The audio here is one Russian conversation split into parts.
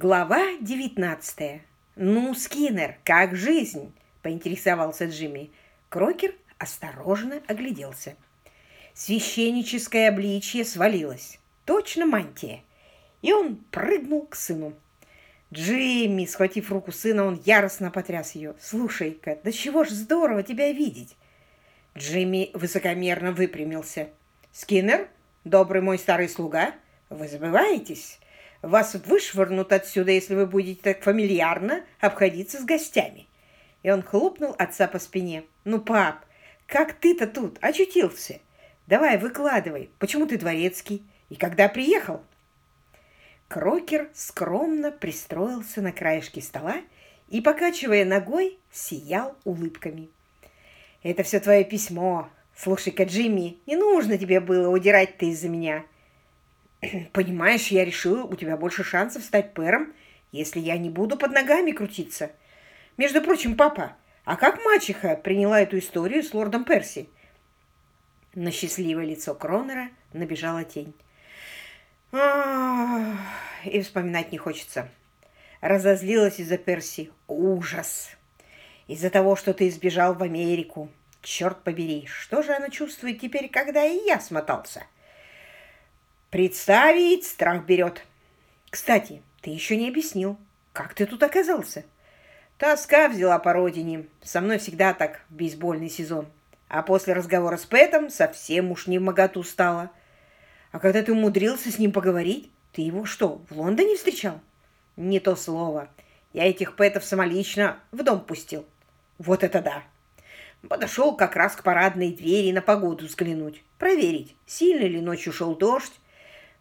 Глава 19. «Ну, Скиннер, как жизнь?» – поинтересовался Джимми. Крокер осторожно огляделся. Священническое обличье свалилось. Точно мантия. И он прыгнул к сыну. Джимми, схватив руку сына, он яростно потряс ее. «Слушай-ка, да чего ж здорово тебя видеть!» Джимми высокомерно выпрямился. «Скиннер, добрый мой старый слуга, вы забываетесь?» Вас вышвырнут отсюда, если вы будете так фамильярно обходиться с гостями. И он хлопнул отца по спине. Ну, пап, как ты-то тут очутился? Давай, выкладывай, почему ты дворецкий? И когда приехал? Крокер скромно пристроился на краешке стола и, покачивая ногой, сиял улыбками. «Это все твое письмо. Слушай-ка, Джимми, не нужно тебе было удирать ты из-за меня. Понимаешь, я решила, у тебя больше шансов стать пэром, если я не буду под ногами крутиться. Между прочим, папа, а как мачеха приняла эту историю с лордом Перси? На счастливое лицо Кронера набежала тень. и вспоминать не хочется. Разозлилась из-за Перси. Ужас! Из-за того, что ты избежал в Америку. Черт побери, что же она чувствует теперь, когда и я смотался?» Представить страх берет. Кстати, ты еще не объяснил, как ты тут оказался? Тоска взяла по родине. Со мной всегда так в бейсбольный сезон. А после разговора с Пэтом совсем уж не в моготу стало. А когда ты умудрился с ним поговорить, ты его что, в Лондоне встречал? Не то слово. Я этих Пэтов самолично в дом пустил. Вот это да! Подошел как раз к парадной двери на погоду взглянуть, проверить, сильно ли ночью шел дождь,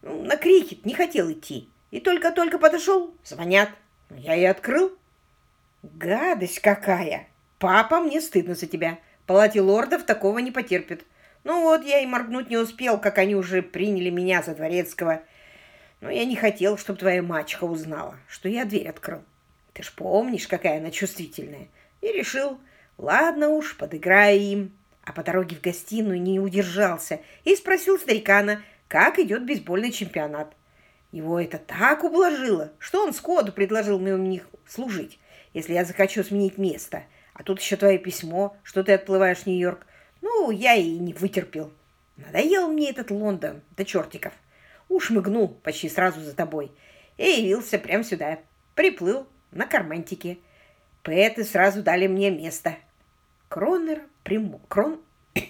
на крикет не хотел идти. И только-только подошел, звонят. Я и открыл. Гадость какая! Папа, мне стыдно за тебя. Палате лордов такого не потерпит. Ну вот, я и моргнуть не успел, как они уже приняли меня за дворецкого. Но я не хотел, чтобы твоя мачеха узнала, что я дверь открыл. Ты ж помнишь, какая она чувствительная. И решил, ладно уж, подыграю им. А по дороге в гостиную не удержался и спросил старикана, как идет бейсбольный чемпионат. Его это так ублажило, что он сходу предложил мне у них служить, если я захочу сменить место. А тут еще твое письмо, что ты отплываешь в Нью-Йорк. Ну, я и не вытерпел. Надоел мне этот Лондон до чертиков. Уж мыгнул почти сразу за тобой. И явился прямо сюда. Приплыл на кармантике. Поэты сразу дали мне место. Кронер примок. Крон...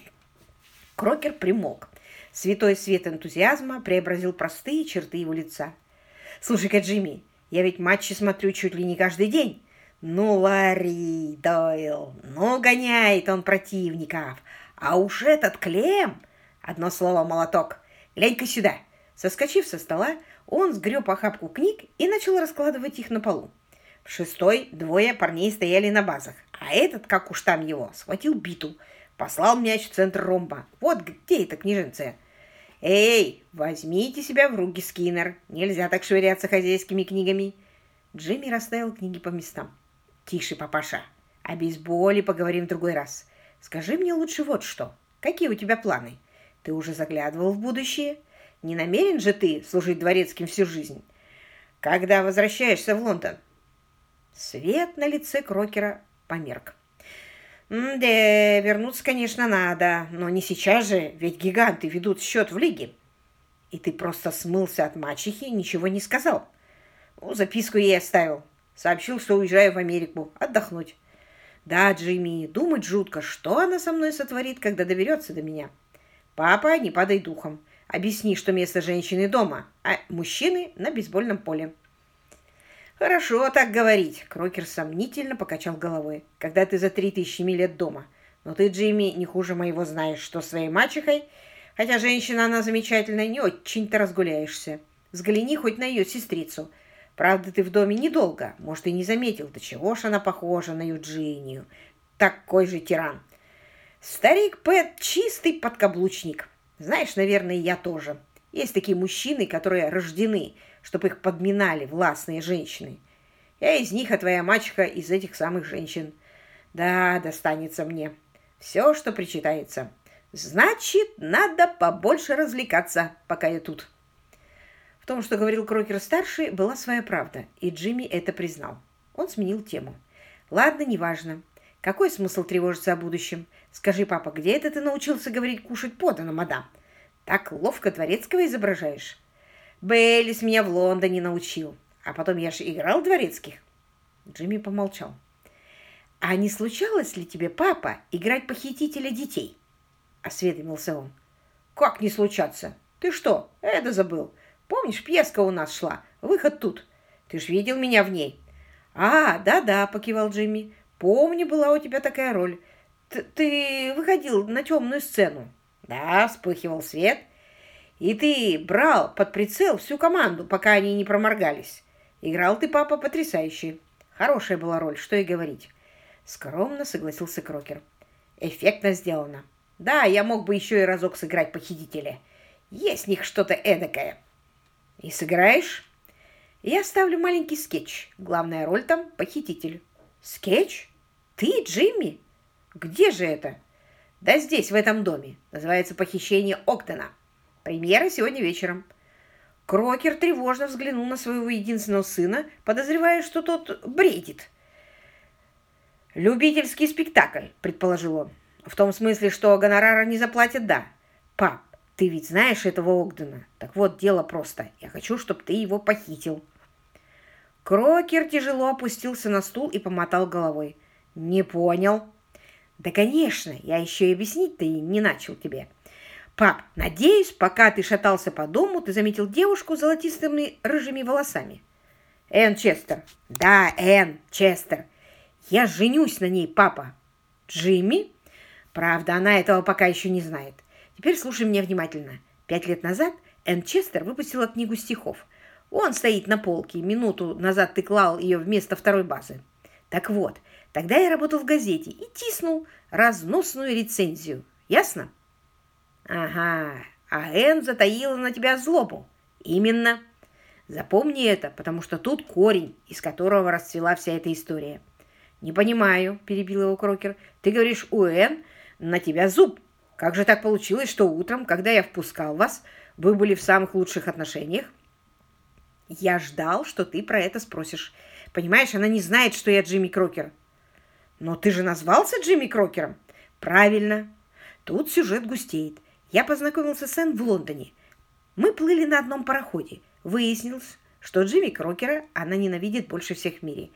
Крокер примок. Святой свет энтузиазма преобразил простые черты его лица. «Слушай-ка, Джимми, я ведь матчи смотрю чуть ли не каждый день. Ну, Ларри Дойл, ну, гоняет он противников. А уж этот Клем...» Одно слово «молоток». «Глянь-ка сюда». Соскочив со стола, он сгреб охапку книг и начал раскладывать их на полу. В шестой двое парней стояли на базах, а этот, как уж там его, схватил биту, послал мяч в центр ромба. Вот где эта книженция. «Эй, возьмите себя в руки, Скиннер! Нельзя так швыряться хозяйскими книгами!» Джимми расставил книги по местам. «Тише, папаша! О бейсболе поговорим в другой раз. Скажи мне лучше вот что. Какие у тебя планы? Ты уже заглядывал в будущее? Не намерен же ты служить дворецким всю жизнь? Когда возвращаешься в Лондон?» Свет на лице Крокера померк. «Да, вернуться, конечно, надо, но не сейчас же, ведь гиганты ведут счет в лиге». «И ты просто смылся от мачехи и ничего не сказал?» ну, «Записку ей оставил. Сообщил, что уезжаю в Америку отдохнуть». «Да, Джимми, думать жутко, что она со мной сотворит, когда доберется до меня». «Папа, не падай духом. Объясни, что место женщины дома, а мужчины на бейсбольном поле». «Хорошо так говорить», — Крокер сомнительно покачал головой, «когда ты за три тысячи миль от дома. Но ты, Джимми, не хуже моего знаешь, что своей мачехой, хотя женщина она замечательная, не очень-то разгуляешься. Взгляни хоть на ее сестрицу. Правда, ты в доме недолго, может, и не заметил, до чего ж она похожа на Юджинию. Такой же тиран. Старик Пэт чистый подкаблучник. Знаешь, наверное, я тоже. Есть такие мужчины, которые рождены чтобы их подминали властные женщины. Я из них, а твоя мачеха из этих самых женщин. Да, достанется мне. Все, что причитается. Значит, надо побольше развлекаться, пока я тут. В том, что говорил Крокер-старший, была своя правда, и Джимми это признал. Он сменил тему. «Ладно, неважно. Какой смысл тревожиться о будущем? Скажи, папа, где это ты научился говорить «кушать подано, мадам»? Так ловко дворецкого изображаешь». «Бейлис меня в Лондоне научил. А потом я же играл дворецких». Джимми помолчал. «А не случалось ли тебе, папа, играть похитителя детей?» Осведомился он. «Как не случаться? Ты что, это забыл? Помнишь, пьеска у нас шла? Выход тут. Ты ж видел меня в ней?» «А, да-да», — покивал Джимми. «Помню, была у тебя такая роль. Т ты выходил на темную сцену». «Да», — вспыхивал свет. «И ты брал под прицел всю команду, пока они не проморгались. Играл ты, папа, потрясающе. Хорошая была роль, что и говорить». Скромно согласился Крокер. «Эффектно сделано. Да, я мог бы еще и разок сыграть похитителя. Есть в них что-то эдакое». «И сыграешь?» Я ставлю маленький скетч. Главная роль там – похититель. Скетч? Ты, Джимми? Где же это? Да здесь, в этом доме. Называется «Похищение Огдена». Премьера сегодня вечером. Крокер тревожно взглянул на своего единственного сына, подозревая, что тот бредит. «Любительский спектакль», — предположил он. «В том смысле, что гонорара не заплатят, да. Пап, ты ведь знаешь этого Огдена? Так вот, дело просто. Я хочу, чтобы ты его похитил». Крокер тяжело опустился на стул и помотал головой. «Не понял». «Да, конечно, я еще и объяснить-то и не начал тебе. Пап, надеюсь, пока ты шатался по дому, ты заметил девушку с золотистыми рыжими волосами». «Энн Честер». «Да, Энн Честер. Я женюсь на ней, папа». «Джимми?» «Правда, она этого пока еще не знает. Теперь слушай меня внимательно. Пять лет назад Энн Честер выпустила книгу стихов. Он стоит на полке. Минуту назад ты клал ее вместо второй базы. Так вот, тогда я работал в газете и тиснул разносную рецензию. Ясно? Ага, а Энн затаила на тебя злобу. Именно. Запомни это, потому что тут корень, из которого расцвела вся эта история. «Не понимаю», – перебил его Крокер. «Ты говоришь, у Энн на тебя зуб. Как же так получилось, что утром, когда я впускал вас, вы были в самых лучших отношениях? Я ждал, что ты про это спросишь. Понимаешь, она не знает, что я Джимми Крокер. Но ты же назвался Джимми Крокером? Правильно. Тут сюжет густеет. Я познакомился с Энн в Лондоне. Мы плыли на одном пароходе. Выяснилось, что Джимми Крокера она ненавидит больше всех в мире.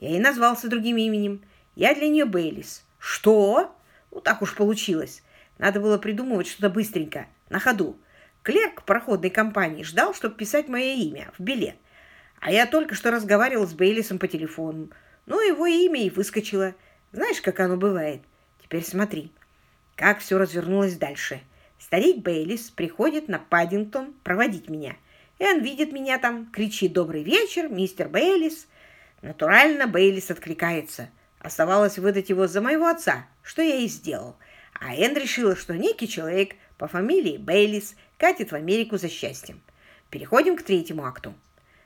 Я и назвался другим именем. Я для нее Бейлис. Что? Ну, так уж получилось. Надо было придумывать что-то быстренько, на ходу. Клерк проходной компании ждал, чтобы писать мое имя в билет. А я только что разговаривал с Бейлисом по телефону. Ну, его имя и выскочило. Знаешь, как оно бывает? Теперь смотри, как все развернулось дальше. Старик Бейлис приходит на Паддингтон проводить меня. Он видит меня там, кричит «Добрый вечер, мистер Бейлис!» Натурально Бейлис откликается. Оставалось выдать его за моего отца, что я и сделал. А Энн решила, что некий человек по фамилии Бейлис катит в Америку за счастьем. Переходим к третьему акту.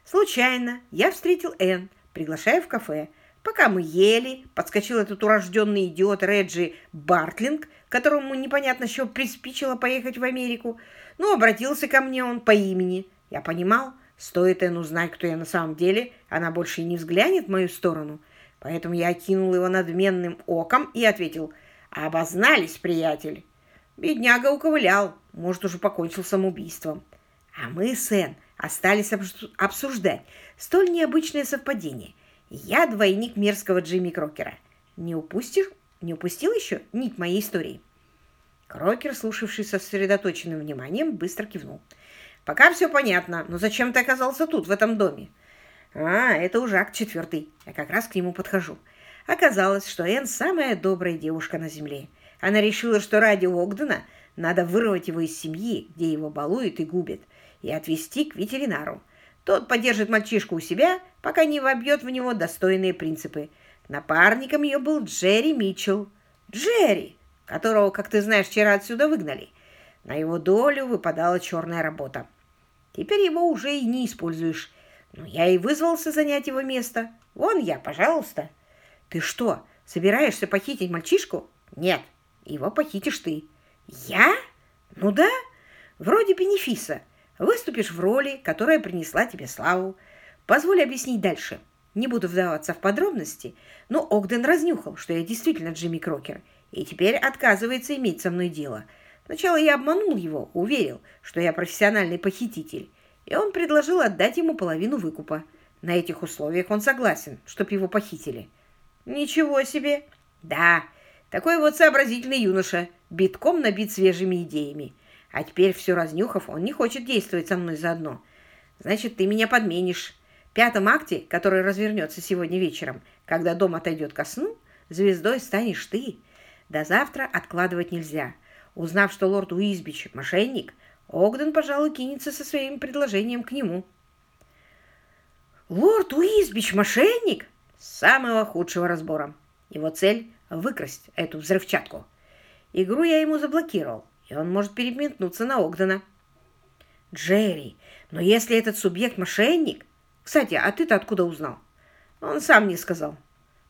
Случайно я встретил Энн, приглашая в кафе. Пока мы ели, подскочил этот урожденный идиот Реджи Бартлинг, которому непонятно еще приспичило поехать в Америку. Ну, обратился ко мне он по имени. Я понимал, стоит Энн узнать, кто я на самом деле, она больше и не взглянет в мою сторону. Поэтому я окинул его надменным оком и ответил – Обознались, приятель. Бедняга уковылял, может, уже покончил самоубийством. А мы с Энн остались обсуждать столь необычное совпадение. Я двойник мерзкого Джимми Крокера. Не упустишь? Не упустил еще нить моей истории?» Крокер, слушавший со сосредоточенным вниманием, быстро кивнул. «Пока все понятно, но зачем ты оказался тут, в этом доме?» «А, это уже акт четвертый. Я как раз к нему подхожу. Оказалось, что Энн самая добрая девушка на земле. Она решила, что ради Огдена надо вырвать его из семьи, где его балуют и губят, и отвезти к ветеринару. Тот поддержит мальчишку у себя, пока не вобьет в него достойные принципы. Напарником ее был Джерри Митчелл. Джерри, которого, как ты знаешь, вчера отсюда выгнали. На его долю выпадала черная работа. Теперь его уже и не используешь. Но я и вызвался занять его место. Вон я, пожалуйста. «Ты что, собираешься похитить мальчишку?» «Нет, его похитишь ты». «Я? Ну да, вроде бенефиса. Выступишь в роли, которая принесла тебе славу. Позволь объяснить дальше. Не буду вдаваться в подробности, но Огден разнюхал, что я действительно Джимми Крокер, и теперь отказывается иметь со мной дело. Сначала я обманул его, уверил, что я профессиональный похититель, и он предложил отдать ему половину выкупа. На этих условиях он согласен, чтоб его похитили. Ничего себе! Да, такой вот сообразительный юноша, битком набит свежими идеями. А теперь, все разнюхав, он не хочет действовать со мной заодно. Значит, ты меня подменишь. В пятом акте, который развернется сегодня вечером, когда дом отойдет ко сну, звездой станешь ты. До завтра откладывать нельзя. Узнав, что лорд Уизбич – мошенник, Огден, пожалуй, кинется со своим предложением к нему. Лорд Уизбич – мошенник? Самого худшего разбора. Его цель – выкрасть эту взрывчатку. Игру я ему заблокировал, и он может переметнуться на Огдена. Джерри, но если этот субъект – мошенник... Кстати, а ты-то откуда узнал? Он сам не сказал.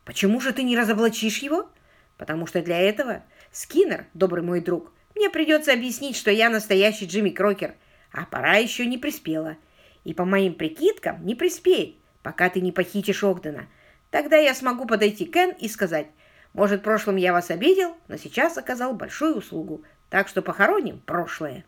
Почему же ты не разоблачишь его? Потому что для этого Скиннер, добрый мой друг, мне придется объяснить, что я настоящий Джимми Крокер, а пора еще не приспела. И по моим прикидкам не приспеет, пока ты не похитишь Огдена. Тогда я смогу подойти к Кен и сказать, может, в прошлом я вас обидел, но сейчас оказал большую услугу, так что похороним прошлое.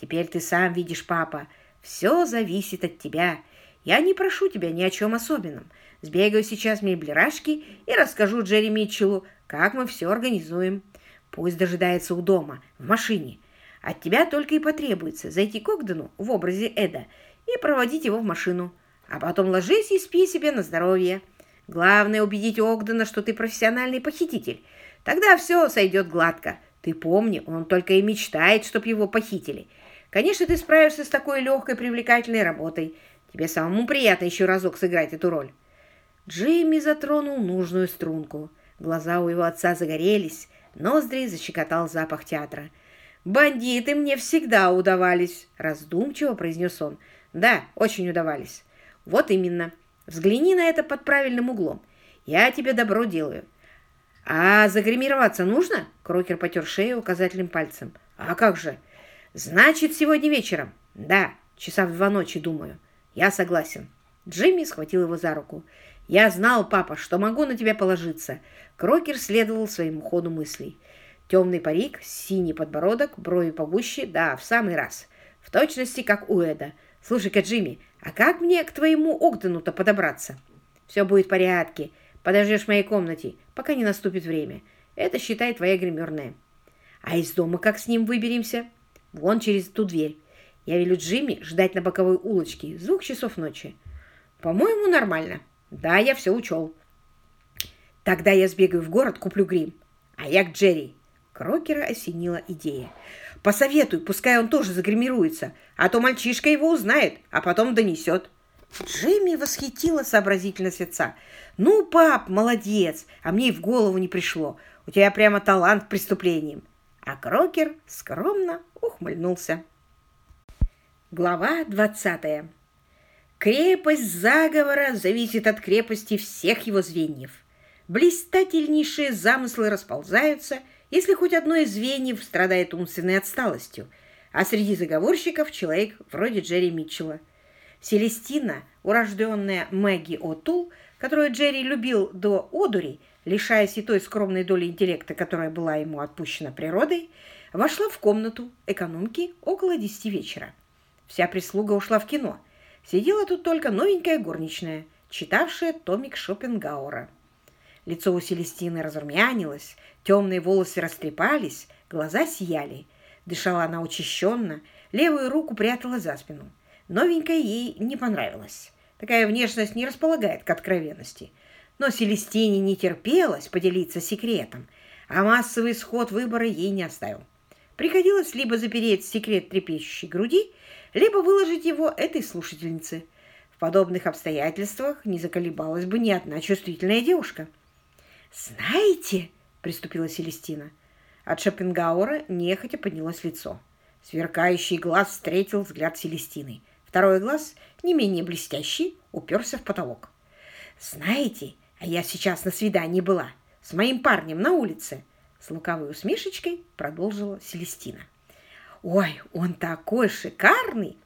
Теперь ты сам видишь, папа, все зависит от тебя. Я не прошу тебя ни о чем особенном. Сбегаю сейчас в меблерашки и расскажу Джерри Митчеллу, как мы все организуем. Пусть дожидается у дома, в машине. От тебя только и потребуется зайти к Огдену в образе Эда и проводить его в машину. А потом ложись и спи себе на здоровье. Главное убедить Огдена, что ты профессиональный похититель. Тогда все сойдет гладко. Ты помни, он только и мечтает, чтоб его похитили. Конечно, ты справишься с такой легкой привлекательной работой. Тебе самому приятно еще разок сыграть эту роль. Джимми затронул нужную струнку. Глаза у его отца загорелись, ноздри защекотал запах театра. «Бандиты мне всегда удавались», — раздумчиво произнес он. «Да, очень удавались». «Вот именно. Взгляни на это под правильным углом. Я тебе добро делаю. «А загримироваться нужно?» Крокер потер шею указательным пальцем. «А как же?» «Значит, сегодня вечером?» «Да, часа в два ночи, думаю». «Я согласен». Джимми схватил его за руку. «Я знал, папа, что могу на тебя положиться». Крокер следовал своему ходу мыслей. Темный парик, синий подбородок, брови погуще, да, в самый раз. В точности, как у Эда. «Слушай-ка, Джимми, а как мне к твоему Огдену-то подобраться?» «Все будет в порядке. Подождешь в моей комнате, пока не наступит время. Это, считай, твоя гримерная. А из дома как с ним выберемся? Вон через ту дверь. Я велю Джимми ждать на боковой улочке с двух часов ночи. По-моему, нормально. Да, я все учел. Тогда я сбегаю в город, куплю грим. А я к Джерри. Крокера осенила идея. Посоветуй, пускай он тоже загримируется, а то мальчишка его узнает, а потом донесет. Джимми восхитила сообразительность отца. «Ну, пап, молодец, а мне и в голову не пришло. У тебя прямо талант к преступлениям». А Крокер скромно ухмыльнулся. Глава двадцатая. Крепость заговора зависит от крепости всех его звеньев. Блистательнейшие замыслы расползаются, если хоть одно из звеньев страдает умственной отсталостью, а среди заговорщиков человек вроде Джерри Митчелла – Селестина, урожденная Мэгги О'Тул, которую Джерри любил до одури, лишаясь и той скромной доли интеллекта, которая была ему отпущена природой, вошла в комнату экономки около десяти вечера. Вся прислуга ушла в кино. Сидела тут только новенькая горничная, читавшая томик Шопенгауэра. Лицо у Селестины разрумянилось, темные волосы растрепались, глаза сияли. Дышала она учащенно, левую руку прятала за спину. Новенькая ей не понравилась. Такая внешность не располагает к откровенности. Но Селестине не терпелось поделиться секретом, а массовый исход выбора ей не оставил. Приходилось либо запереть секрет трепещущей груди, либо выложить его этой слушательнице. В подобных обстоятельствах не заколебалась бы ни одна чувствительная девушка. «Знаете», — приступила Селестина, от Шопенгауэра нехотя поднялось лицо. Сверкающий глаз встретил взгляд Селестины — Второй глаз, не менее блестящий, уперся в потолок. «Знаете, а я сейчас на свидании была с моим парнем на улице», с лукавой усмешечкой продолжила Селестина. «Ой, он такой шикарный!»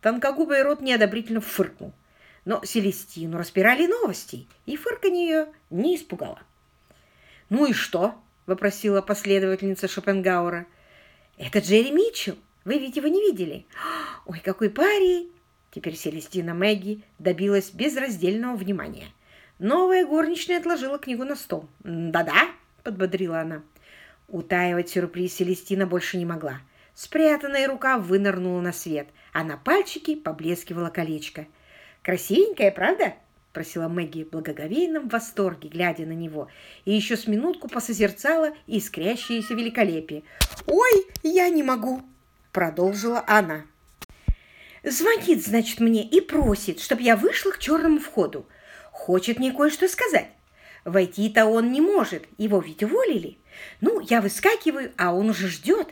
Тонкогубый рот неодобрительно фыркнул. Но Селестину распирали новости, и фырканье ее не испугало. «Ну и что?» — вопросила последовательница Шопенгауэра. «Это Джерри Митчелл. Вы ведь его не видели? Ой, какой парень!» Теперь Селестина Мэгги добилась безраздельного внимания. Новая горничная отложила книгу на стол. «Да-да», — подбодрила она. Утаивать сюрприз Селестина больше не могла. Спрятанная рука вынырнула на свет, а на пальчике поблескивало колечко. «Красивенькое, правда?» — просила Мэгги в благоговейном восторге, глядя на него, и еще с минутку посозерцала искрящееся великолепие. «Ой, я не могу!» — продолжила она. «Звонит, значит, мне и просит, чтобы я вышла к черному входу. Хочет мне кое-что сказать. Войти-то он не может, его ведь уволили. Ну, я выскакиваю, а он уже ждет.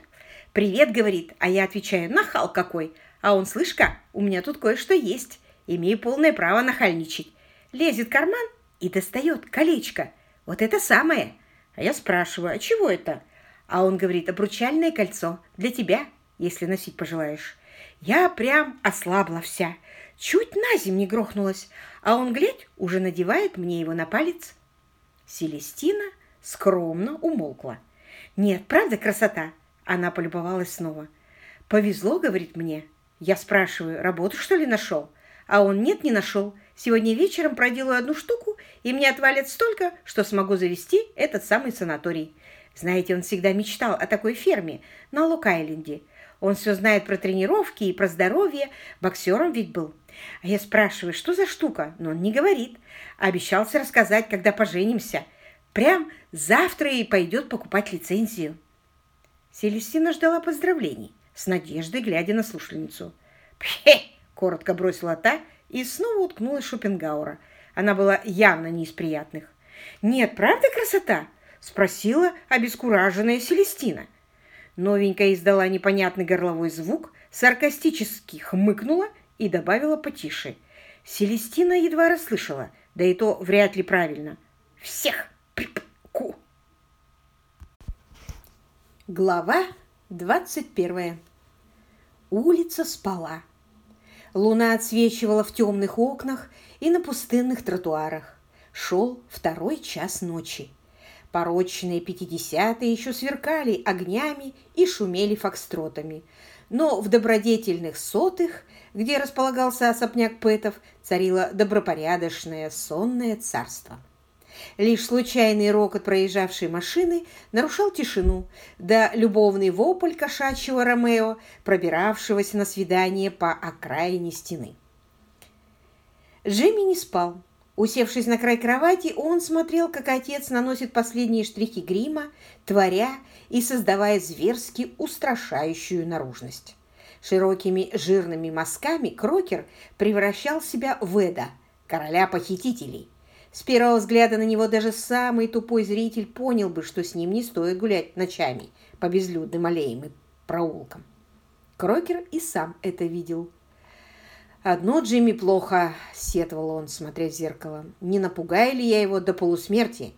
«Привет», — говорит, а я отвечаю, «Нахал какой!» А он, слышь-ка, у меня тут кое-что есть. Имею полное право нахальничать. Лезет в карман и достает колечко. Вот это самое. А я спрашиваю, а чего это? А он говорит, обручальное кольцо для тебя, если носить пожелаешь. Я прям ослабла вся. Чуть на зим не грохнулась. А он, глядь, уже надевает мне его на палец. Селестина скромно умолкла. «Нет, правда красота?» Она полюбовалась снова. «Повезло, — говорит мне. Я спрашиваю, работу что ли нашел?» А он нет, не нашел. Сегодня вечером проделаю одну штуку, и мне отвалят столько, что смогу завести этот самый санаторий. Знаете, он всегда мечтал о такой ферме на Лок-Айленде. Он все знает про тренировки и про здоровье. Боксером ведь был. А я спрашиваю, что за штука? Но он не говорит. Обещался рассказать, когда поженимся. Прям завтра и пойдет покупать лицензию. Селестина ждала поздравлений, с надеждой глядя на слушательницу. «Пхе!» — коротко бросила та и снова уткнулась Шопенгаура. Она была явно не из приятных. «Нет, правда красота?» — спросила обескураженная Селестина. Новенькая издала непонятный горловой звук, саркастически хмыкнула и добавила потише. Селестина едва расслышала, да и то вряд ли правильно. «Всех!» Ку. Глава 21. Улица спала. Луна отсвечивала в темных окнах и на пустынных тротуарах. Шел второй час ночи. Порочные пятидесятые еще сверкали огнями и шумели фокстротами. Но в добродетельных сотых, где располагался особняк Пэтов, царило добропорядочное сонное царство. Лишь случайный рокот проезжавшей машины нарушал тишину, да любовный вопль кошачьего Ромео, пробиравшегося на свидание по окраине стены. Джимми не спал. Усевшись на край кровати, он смотрел, как отец наносит последние штрихи грима, творя и создавая зверски устрашающую наружность. Широкими жирными мазками Крокер превращал себя в Эда, короля похитителей – с первого взгляда на него даже самый тупой зритель понял бы, что с ним не стоит гулять ночами по безлюдным аллеям и проулкам. Крокер и сам это видел. «Одно Джимми плохо», — сетовал он, смотря в зеркало. «Не напугаю ли я его до полусмерти?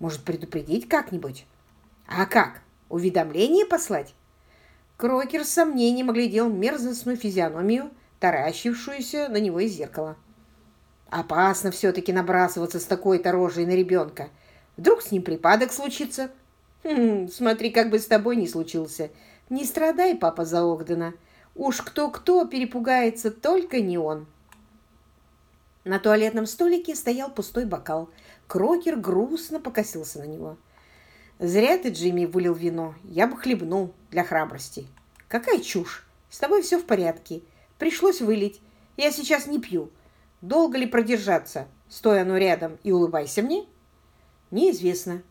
Может, предупредить как-нибудь?» «А как? Уведомление послать?» Крокер с сомнением оглядел мерзостную физиономию, таращившуюся на него из зеркала. Опасно все-таки набрасываться с такой-то рожей на ребенка. Вдруг с ним припадок случится. Хм, смотри, как бы с тобой не случился. Не страдай, папа, за Огдена. Уж кто-кто перепугается, только не он. На туалетном столике стоял пустой бокал. Крокер грустно покосился на него. «Зря ты, Джимми, вылил вино. Я бы хлебнул для храбрости». «Какая чушь! С тобой все в порядке. Пришлось вылить. Я сейчас не пью. Долго ли продержаться, стоя оно рядом и улыбайся мне? Неизвестно.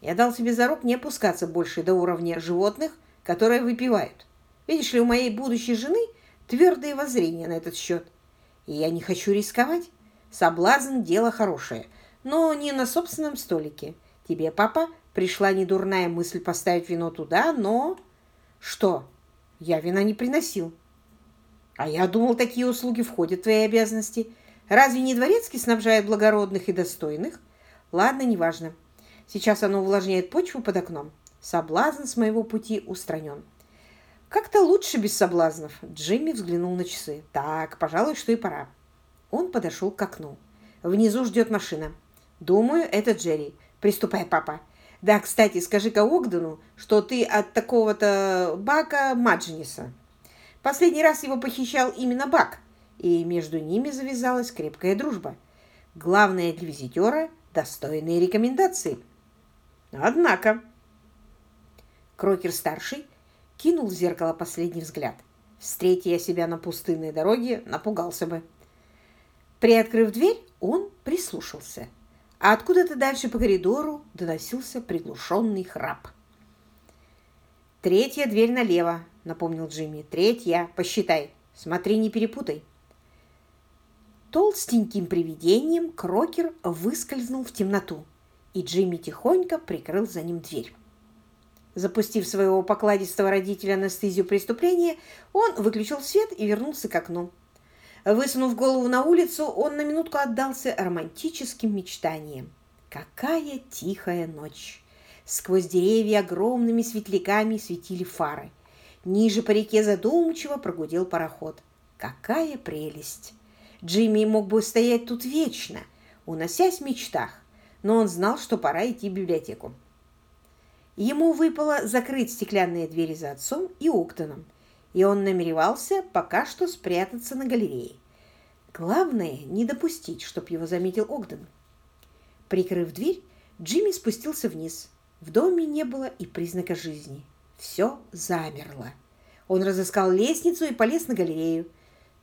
Я дал себе зарок не опускаться больше до уровня животных, которые выпивают. Видишь ли, у моей будущей жены твердые воззрения на этот счет. И я не хочу рисковать. Соблазн – дело хорошее, но не на собственном столике. Тебе, папа, пришла недурная мысль поставить вино туда, но... Что? Я вина не приносил. А я думал, такие услуги входят в твои обязанности – Разве не дворецкий снабжает благородных и достойных? Ладно, неважно. Сейчас оно увлажняет почву под окном. Соблазн с моего пути устранен. Как-то лучше без соблазнов. Джимми взглянул на часы. Так, пожалуй, что и пора. Он подошел к окну. Внизу ждет машина. Думаю, это Джерри. Приступай, папа. Да, кстати, скажи-ка Огдену, что ты от такого-то Бака Маджиниса. Последний раз его похищал именно Бак, и между ними завязалась крепкая дружба. Главное для визитера – достойные рекомендации. Однако... Крокер-старший кинул в зеркало последний взгляд. Встретя я себя на пустынной дороге, напугался бы. Приоткрыв дверь, он прислушался. А откуда-то дальше по коридору доносился приглушенный храп. «Третья дверь налево», — напомнил Джимми. «Третья. Посчитай. Смотри, не перепутай». Толстеньким привидением Крокер выскользнул в темноту, и Джимми тихонько прикрыл за ним дверь. Запустив своего покладистого родителя анестезию преступления, он выключил свет и вернулся к окну. Высунув голову на улицу, он на минутку отдался романтическим мечтаниям. Какая тихая ночь! Сквозь деревья огромными светляками светили фары. Ниже по реке задумчиво прогудел пароход. Какая прелесть! Джимми мог бы стоять тут вечно, уносясь в мечтах, но он знал, что пора идти в библиотеку. Ему выпало закрыть стеклянные двери за отцом и Уктоном, и он намеревался пока что спрятаться на галерее. Главное, не допустить, чтоб его заметил Огден. Прикрыв дверь, Джимми спустился вниз. В доме не было и признака жизни. Все замерло. Он разыскал лестницу и полез на галерею.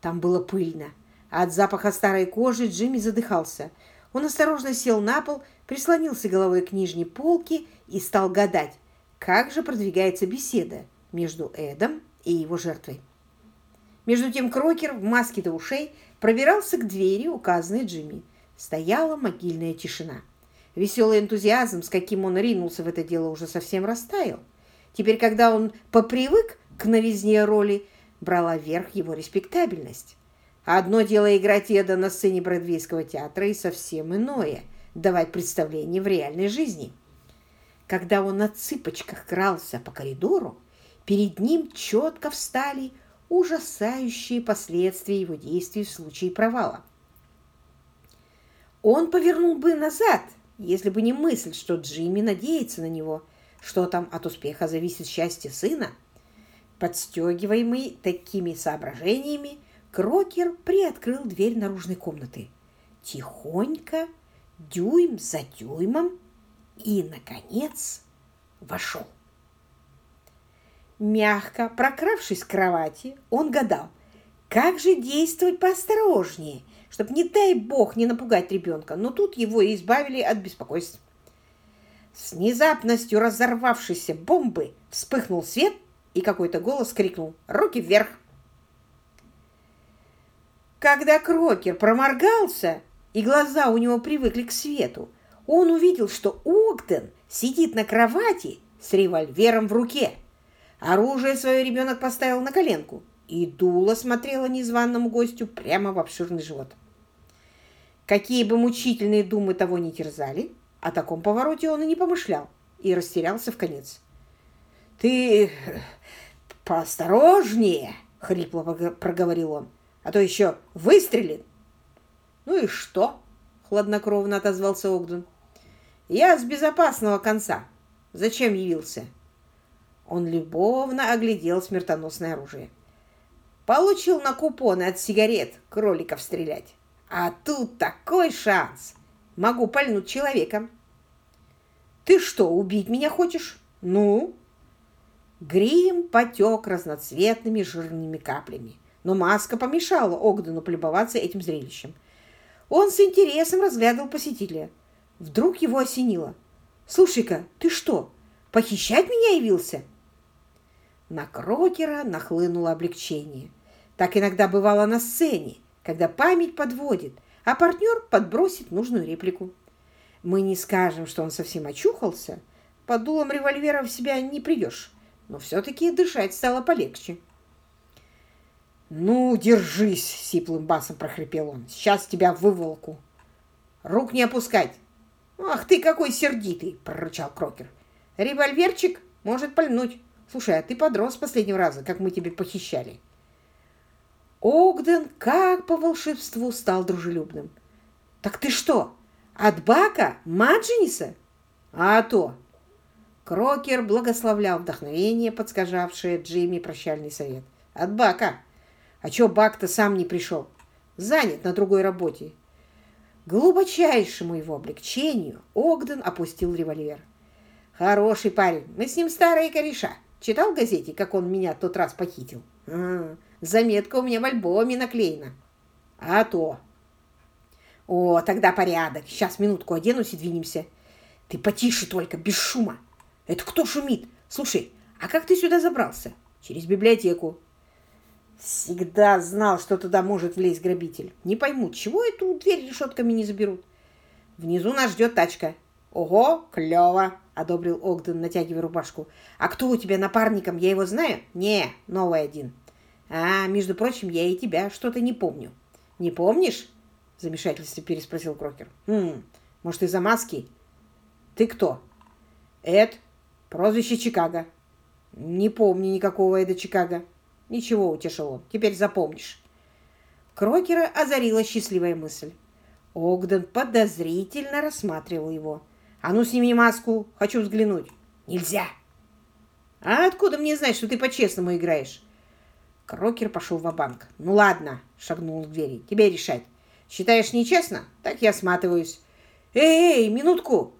Там было пыльно. От запаха старой кожи Джимми задыхался. Он осторожно сел на пол, прислонился головой к нижней полке и стал гадать, как же продвигается беседа между Эдом и его жертвой. Между тем Крокер в маске до ушей пробирался к двери, указанной Джимми. Стояла могильная тишина. Веселый энтузиазм, с каким он ринулся в это дело, уже совсем растаял. Теперь, когда он попривык к новизне роли, брала верх его респектабельность. Одно дело играть Эда на сцене Бродвейского театра и совсем иное – давать представление в реальной жизни. Когда он на цыпочках крался по коридору, перед ним четко встали ужасающие последствия его действий в случае провала. Он повернул бы назад, если бы не мысль, что Джимми надеется на него, что там от успеха зависит счастье сына. Подстегиваемый такими соображениями, Крокер приоткрыл дверь наружной комнаты. Тихонько, дюйм за дюймом, и, наконец, вошел. Мягко прокравшись к кровати, он гадал, как же действовать поосторожнее, чтобы, не дай бог, не напугать ребенка, но тут его и избавили от беспокойства. С внезапностью разорвавшейся бомбы вспыхнул свет, и какой-то голос крикнул «Руки вверх!». Когда Крокер проморгался, и глаза у него привыкли к свету, он увидел, что Огден сидит на кровати с револьвером в руке. Оружие свое ребенок поставил на коленку, и дуло смотрела незваному гостю прямо в обширный живот. Какие бы мучительные думы того не терзали, о таком повороте он и не помышлял, и растерялся в конец. «Ты поосторожнее!» — хрипло проговорил он. «А то еще выстрелит!» «Ну и что?» — хладнокровно отозвался Огден. «Я с безопасного конца. Зачем явился?» Он любовно оглядел смертоносное оружие. Получил на купоны от сигарет кроликов стрелять. А тут такой шанс. Могу пальнуть человека. Ты что, убить меня хочешь? Ну? Грим потек разноцветными жирными каплями. Но маска помешала Огдену полюбоваться этим зрелищем. Он с интересом разглядывал посетителя. Вдруг его осенило. «Слушай-ка, ты что, похищать меня явился?» На Крокера нахлынуло облегчение. Так иногда бывало на сцене, когда память подводит, а партнер подбросит нужную реплику. Мы не скажем, что он совсем очухался. Под дулом револьвера в себя не придешь, но все-таки дышать стало полегче. «Ну, держись!» — сиплым басом прохрипел он. «Сейчас тебя выволку!» «Рук не опускать!» «Ах ты какой сердитый!» — прорычал Крокер. «Револьверчик может пальнуть. Слушай, а ты подрос последнего раза, как мы тебя похищали. Огден, как по волшебству, стал дружелюбным. Так ты что, от Бака, Маджиниса? А то. Крокер благословлял вдохновение, подсказавшее Джимми прощальный совет. От Бака. А чё Бак-то сам не пришел? Занят на другой работе. Глубочайшему его облегчению Огден опустил револьвер. Хороший парень. Мы с ним старые кореша. Читал в газете, как он меня тот раз похитил? А, заметка у меня в альбоме наклеена. А то. О, тогда порядок. Сейчас минутку оденусь и двинемся. Ты потише только, без шума. Это кто шумит? Слушай, а как ты сюда забрался? Через библиотеку. Всегда знал, что туда может влезть грабитель. Не пойму, чего эту дверь решетками не заберут? Внизу нас ждет тачка. Ого, клево! — одобрил Огден, натягивая рубашку. «А кто у тебя напарником? Я его знаю?» «Не, новый один». «А, между прочим, я и тебя что-то не помню». «Не помнишь?» — в замешательстве переспросил Крокер. «Хм, может, из-за маски?» «Ты кто?» «Эд, прозвище Чикаго». «Не помню никакого Эда Чикаго». «Ничего», — утешил он, — «теперь запомнишь». Крокера озарила счастливая мысль. Огден подозрительно рассматривал его. А ну, сними маску, хочу взглянуть. Нельзя. А откуда мне знать, что ты по-честному играешь? Крокер пошел в банк Ну ладно, шагнул к двери. Тебе решать. Считаешь нечестно? Так я сматываюсь. Эй, эй, минутку.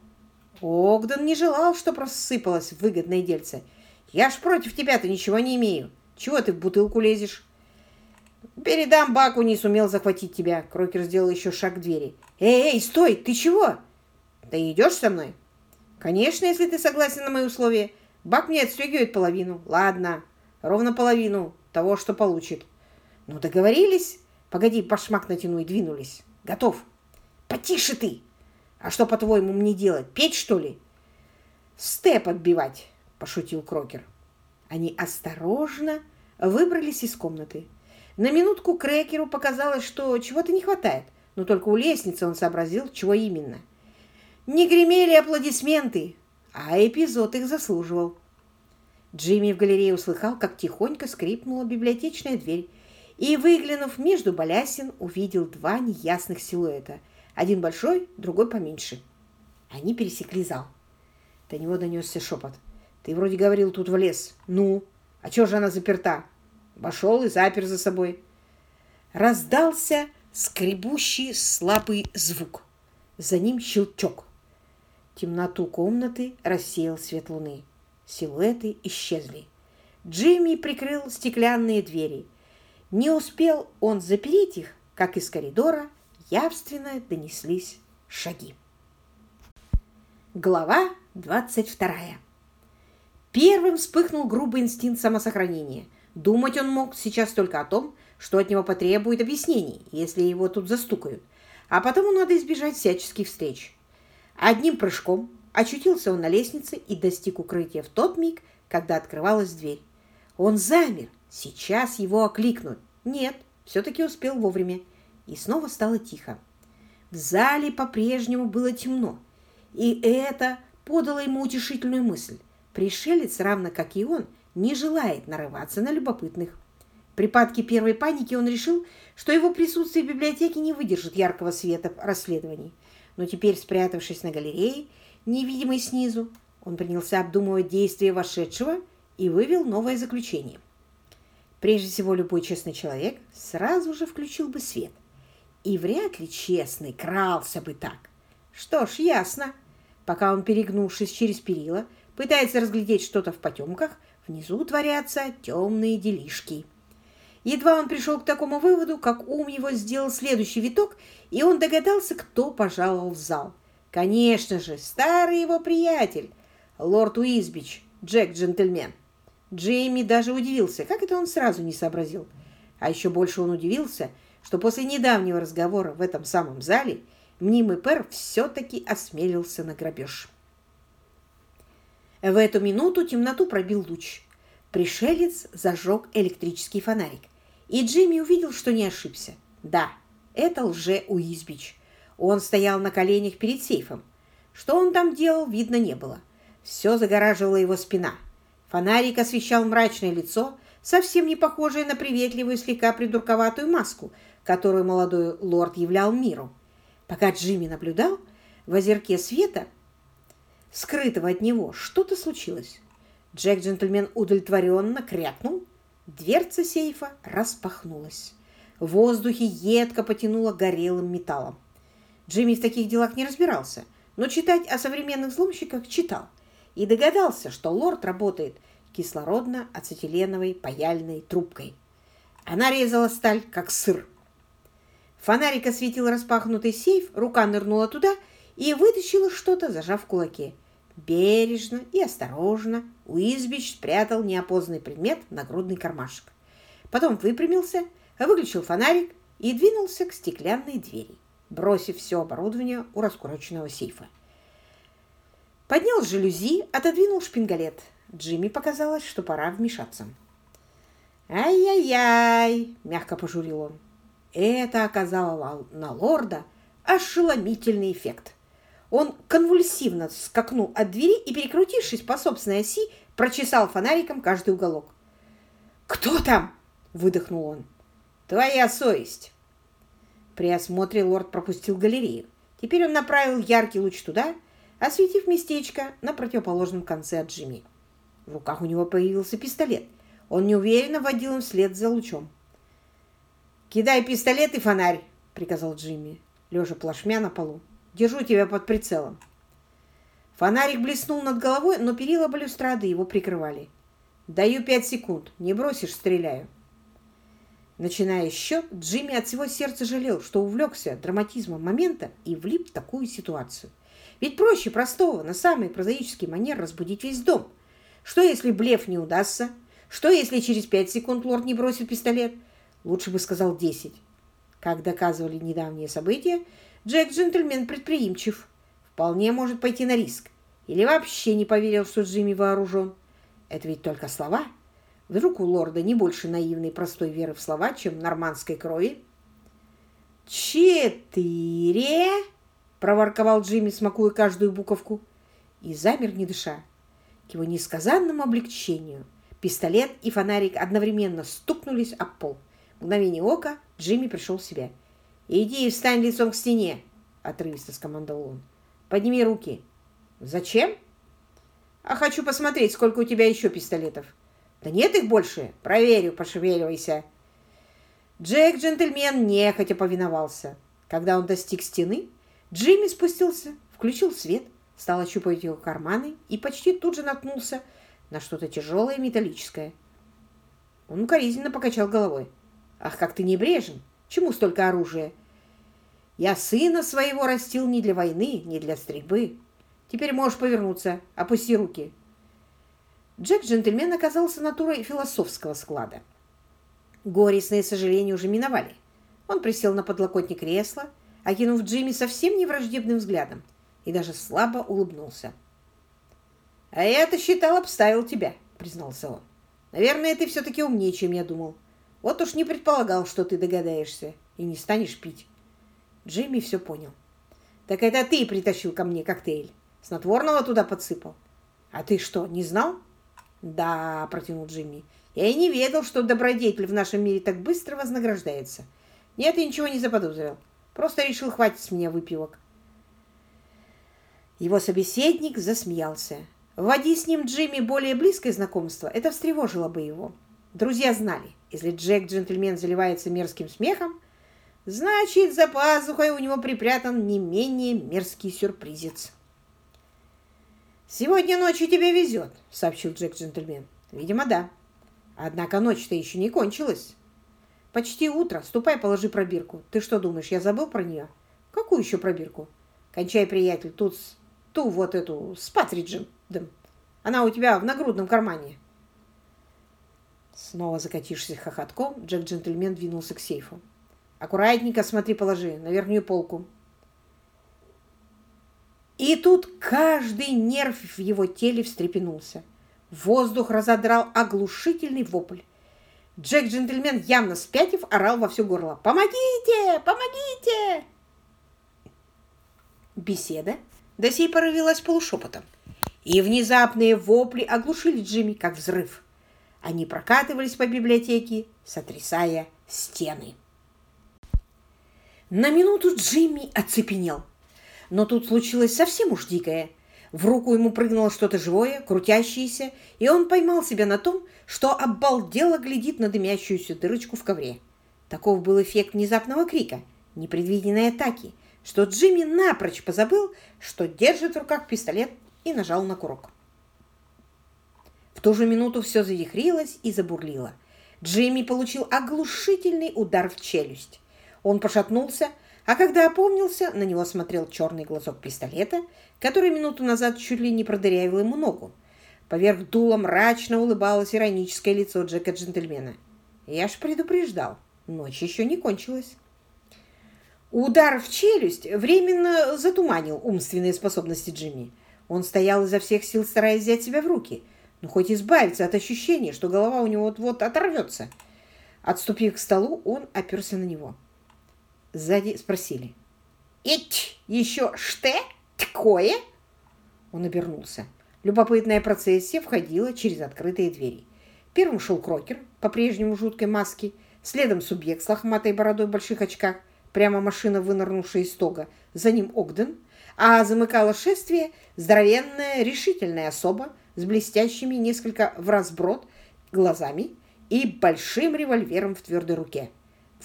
Огден не желал, что просыпалось выгодное дельце. Я ж против тебя-то ничего не имею. Чего ты в бутылку лезешь? Передам Баку, не сумел захватить тебя. Крокер сделал еще шаг к двери. Эй, эй, стой, ты чего? Ты идешь со мной? Конечно, если ты согласен на мои условия. Бак мне отстегивает половину. Ладно, ровно половину того, что получит. Ну, договорились? Погоди, башмак натяну и двинулись. Готов. Потише ты. А что, по-твоему, мне делать? Петь, что ли? Степ отбивать, пошутил Крокер. Они осторожно выбрались из комнаты. На минутку Крекеру показалось, что чего-то не хватает, но только у лестницы он сообразил, чего именно – не гремели аплодисменты, а эпизод их заслуживал. Джимми в галерее услыхал, как тихонько скрипнула библиотечная дверь, и, выглянув между балясин, увидел два неясных силуэта. Один большой, другой поменьше. Они пересекли зал. До него донесся шепот. «Ты вроде говорил, тут в лес. Ну, а чего же она заперта?» Вошел и запер за собой. Раздался скребущий слабый звук. За ним щелчок. Темноту комнаты рассеял свет луны. Силуэты исчезли. Джимми прикрыл стеклянные двери. Не успел он запереть их, как из коридора явственно донеслись шаги. Глава 22. Первым вспыхнул грубый инстинкт самосохранения. Думать он мог сейчас только о том, что от него потребует объяснений, если его тут застукают. А потому надо избежать всяческих встреч. Одним прыжком очутился он на лестнице и достиг укрытия в тот миг, когда открывалась дверь. Он замер. Сейчас его окликнут. Нет, все-таки успел вовремя. И снова стало тихо. В зале по-прежнему было темно. И это подало ему утешительную мысль. Пришелец, равно как и он, не желает нарываться на любопытных. В припадке первой паники он решил, что его присутствие в библиотеке не выдержит яркого света расследований но теперь, спрятавшись на галерее, невидимой снизу, он принялся обдумывать действия вошедшего и вывел новое заключение. Прежде всего, любой честный человек сразу же включил бы свет. И вряд ли честный крался бы так. Что ж, ясно. Пока он, перегнувшись через перила, пытается разглядеть что-то в потемках, внизу творятся темные делишки. Едва он пришел к такому выводу, как ум его сделал следующий виток, и он догадался, кто пожаловал в зал. Конечно же, старый его приятель, лорд Уизбич, Джек-джентльмен. Джейми даже удивился, как это он сразу не сообразил. А еще больше он удивился, что после недавнего разговора в этом самом зале мнимый пэр все-таки осмелился на грабеж. В эту минуту темноту пробил луч. Пришелец зажег электрический фонарик. И Джимми увидел, что не ошибся. Да, это лже-Уизбич. Он стоял на коленях перед сейфом. Что он там делал, видно не было. Все загораживала его спина. Фонарик освещал мрачное лицо, совсем не похожее на приветливую, слегка придурковатую маску, которую молодой лорд являл миру. Пока Джимми наблюдал, в озерке света, скрытого от него, что-то случилось. Джек-джентльмен удовлетворенно крякнул, дверца сейфа распахнулась. В воздухе едко потянуло горелым металлом. Джимми в таких делах не разбирался, но читать о современных взломщиках читал и догадался, что лорд работает кислородно-ацетиленовой паяльной трубкой. Она резала сталь, как сыр. Фонарик осветил распахнутый сейф, рука нырнула туда и вытащила что-то, зажав в кулаке. Бережно и осторожно Уизбич спрятал неопознанный предмет в нагрудный кармашек. Потом выпрямился, выключил фонарик и двинулся к стеклянной двери, бросив все оборудование у раскуроченного сейфа. Поднял жалюзи, отодвинул шпингалет. Джимми показалось, что пора вмешаться. «Ай-яй-яй!» — мягко пожурил он. Это оказало на лорда ошеломительный эффект. Он конвульсивно скакнул от двери и, перекрутившись по собственной оси, прочесал фонариком каждый уголок. «Кто там?» — выдохнул он. «Твоя совесть!» При осмотре лорд пропустил галерею. Теперь он направил яркий луч туда, осветив местечко на противоположном конце от Джимми. В руках у него появился пистолет. Он неуверенно водил им вслед за лучом. «Кидай пистолет и фонарь!» — приказал Джимми, лежа плашмя на полу. «Держу тебя под прицелом». Фонарик блеснул над головой, но перила балюстрады его прикрывали. «Даю пять секунд. Не бросишь — стреляю». Начиная счет, Джимми от всего сердца жалел, что увлекся драматизмом момента и влип в такую ситуацию. Ведь проще простого на самый прозаический манер разбудить весь дом. Что, если блеф не удастся? Что, если через пять секунд лорд не бросит пистолет? Лучше бы сказал десять. Как доказывали недавние события, Джек джентльмен предприимчив. Вполне может пойти на риск. Или вообще не поверил, что Джимми вооружен. Это ведь только слова. Вдруг у лорда не больше наивной простой веры в слова, чем нормандской крови? «Четыре!» — проворковал Джимми, смакуя каждую буковку. И замер, не дыша. К его несказанному облегчению пистолет и фонарик одновременно стукнулись об пол. В мгновение ока Джимми пришел в себя. «Иди и встань лицом к стене!» — отрывисто скомандовал он. «Подними руки!» «Зачем?» «А хочу посмотреть, сколько у тебя еще пистолетов!» Да нет их больше. Проверю, пошевеливайся. Джек-джентльмен нехотя повиновался. Когда он достиг стены, Джимми спустился, включил свет, стал ощупывать его карманы и почти тут же наткнулся на что-то тяжелое металлическое. Он укоризненно покачал головой. «Ах, как ты небрежен! Чему столько оружия? Я сына своего растил не для войны, не для стрельбы. Теперь можешь повернуться. Опусти руки. Джек-джентльмен оказался натурой философского склада. Горестные сожаления уже миновали. Он присел на подлокотник кресла, окинув Джимми совсем невраждебным взглядом, и даже слабо улыбнулся. «А я-то считал, обставил тебя», — признался он. «Наверное, ты все-таки умнее, чем я думал. Вот уж не предполагал, что ты догадаешься и не станешь пить». Джимми все понял. «Так это ты притащил ко мне коктейль. Снотворного туда подсыпал. А ты что, не знал?» «Да», — протянул Джимми, — «я и не ведал, что добродетель в нашем мире так быстро вознаграждается. Нет, я ничего не заподозрил. Просто решил, хватит с меня выпивок». Его собеседник засмеялся. Вводи с ним Джимми более близкое знакомство, это встревожило бы его. Друзья знали, если Джек-джентльмен заливается мерзким смехом, значит, за пазухой у него припрятан не менее мерзкий сюрпризец. «Сегодня ночью тебе везет», — сообщил Джек-джентльмен. «Видимо, да. Однако ночь-то еще не кончилась. Почти утро. Ступай, положи пробирку. Ты что думаешь, я забыл про нее? Какую еще пробирку? Кончай, приятель, тут ту вот эту с Патриджем. Она у тебя в нагрудном кармане». Снова закатившись хохотком, Джек-джентльмен двинулся к сейфу. «Аккуратненько смотри, положи на верхнюю полку. И тут каждый нерв в его теле встрепенулся. Воздух разодрал оглушительный вопль. Джек-джентльмен, явно спятив, орал во все горло. «Помогите! Помогите!» Беседа до сей поры велась полушепотом. и внезапные вопли оглушили Джимми, как взрыв. Они прокатывались по библиотеке, сотрясая стены. На минуту Джимми оцепенел. Но тут случилось совсем уж дикое. В руку ему прыгнуло что-то живое, крутящееся, и он поймал себя на том, что обалдело глядит на дымящуюся дырочку в ковре. Таков был эффект внезапного крика, непредвиденной атаки, что Джимми напрочь позабыл, что держит в руках пистолет и нажал на курок. В ту же минуту все завихрилось и забурлило. Джимми получил оглушительный удар в челюсть. Он пошатнулся, а когда опомнился, на него смотрел черный глазок пистолета, который минуту назад чуть ли не продырявил ему ногу. Поверх дула мрачно улыбалось ироническое лицо Джека-джентльмена. «Я ж предупреждал, ночь еще не кончилась». Удар в челюсть временно затуманил умственные способности Джимми. Он стоял изо всех сил, стараясь взять себя в руки, но хоть избавиться от ощущения, что голова у него вот-вот оторвется. Отступив к столу, он оперся на него. Сзади спросили. «Ить, еще что такое?» Он обернулся. Любопытная процессия входила через открытые двери. Первым шел Крокер, по-прежнему жуткой маске, следом субъект с лохматой бородой в больших очках, прямо машина, вынырнувшая из стога, за ним Огден, а замыкала шествие здоровенная, решительная особа с блестящими несколько в разброд глазами и большим револьвером в твердой руке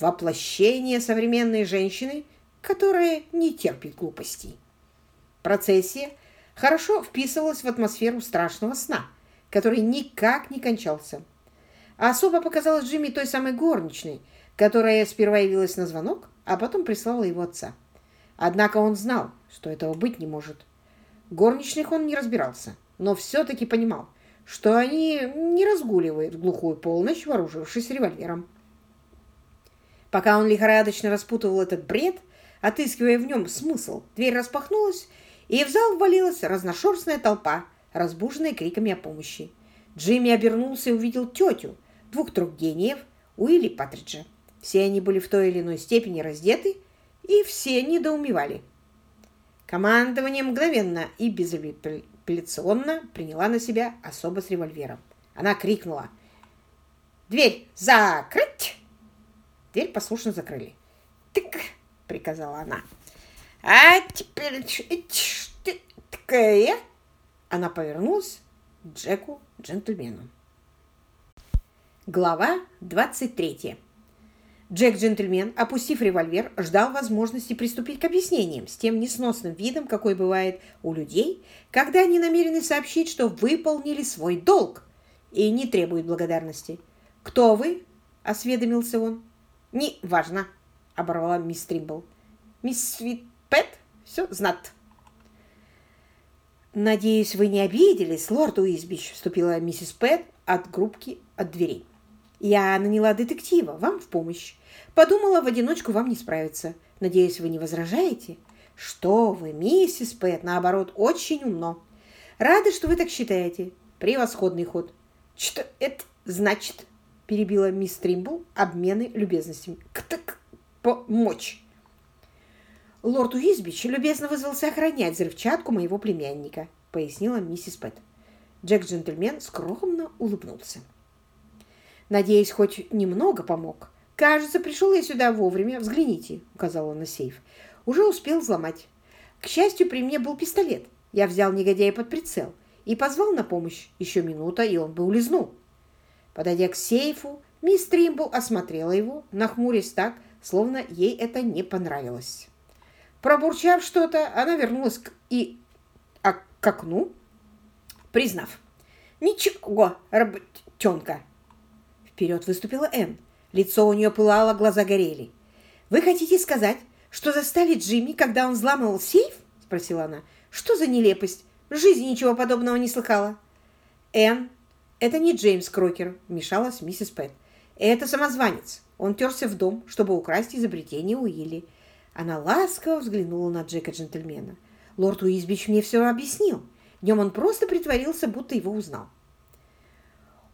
воплощение современной женщины, которая не терпит глупостей. Процессия хорошо вписывалась в атмосферу страшного сна, который никак не кончался. А особо показалась Джимми той самой горничной, которая сперва явилась на звонок, а потом прислала его отца. Однако он знал, что этого быть не может. Горничных он не разбирался, но все-таки понимал, что они не разгуливают в глухую полночь, вооружившись револьвером. Пока он лихорадочно распутывал этот бред, отыскивая в нем смысл, дверь распахнулась, и в зал ввалилась разношерстная толпа, разбуженная криками о помощи. Джимми обернулся и увидел тетю, двух-трех гениев, Уилли Патриджа. Все они были в той или иной степени раздеты, и все недоумевали. Командование мгновенно и безапелляционно приняла на себя особо с револьвером. Она крикнула «Дверь закрыть!» Дверь послушно закрыли. «Тык!» — приказала она. «А теперь что такое?» Она повернулась к Джеку джентльмену. Глава 23. Джек-джентльмен, опустив револьвер, ждал возможности приступить к объяснениям с тем несносным видом, какой бывает у людей, когда они намерены сообщить, что выполнили свой долг и не требуют благодарности. «Кто вы?» – осведомился он. «Не важно», — оборвала мисс Тримбл. «Мисс Свитпет все знат». «Надеюсь, вы не обиделись, лорд Уизбич», — вступила миссис Пэт от группки от дверей. «Я наняла детектива, вам в помощь. Подумала, в одиночку вам не справиться. Надеюсь, вы не возражаете?» «Что вы, миссис Пэт, наоборот, очень умно. Рада, что вы так считаете. Превосходный ход». «Что это значит?» – перебила мисс Тримбл обмены любезностями. «Ктык! Помочь!» «Лорд Уизбич любезно вызвался охранять взрывчатку моего племянника», – пояснила миссис Пэт. Джек-джентльмен скромно улыбнулся. «Надеюсь, хоть немного помог. Кажется, пришел я сюда вовремя. Взгляните», – указала на сейф. «Уже успел взломать. К счастью, при мне был пистолет. Я взял негодяя под прицел и позвал на помощь. Еще минута, и он бы улизнул. Подойдя к сейфу, мисс Тримбл осмотрела его, нахмурясь так, словно ей это не понравилось. Пробурчав что-то, она вернулась к, и, а, к окну, признав. «Ничего, работенка!» Вперед выступила Энн. Лицо у нее пылало, глаза горели. «Вы хотите сказать, что застали Джимми, когда он взламывал сейф?» спросила она. «Что за нелепость? В жизни ничего подобного не слыхала». Энн «Это не Джеймс Крокер», — вмешалась миссис Пэт. «Это самозванец. Он терся в дом, чтобы украсть изобретение Уилли». Она ласково взглянула на Джека-джентльмена. «Лорд Уизбич мне все объяснил. Днем он просто притворился, будто его узнал».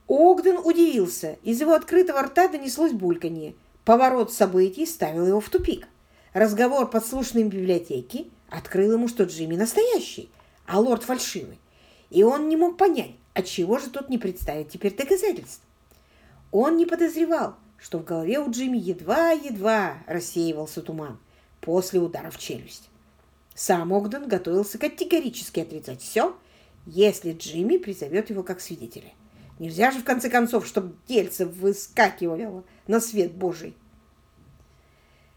Огден удивился. Из его открытого рта донеслось бульканье. Поворот событий ставил его в тупик. Разговор подслушанный в библиотеке открыл ему, что Джимми настоящий, а лорд фальшивый. и он не мог понять, отчего же тот не представит теперь доказательств. Он не подозревал, что в голове у Джимми едва-едва рассеивался туман после удара в челюсть. Сам Огден готовился категорически отрицать все, если Джимми призовет его как свидетеля. Нельзя же, в конце концов, чтобы дельце выскакивало на свет Божий.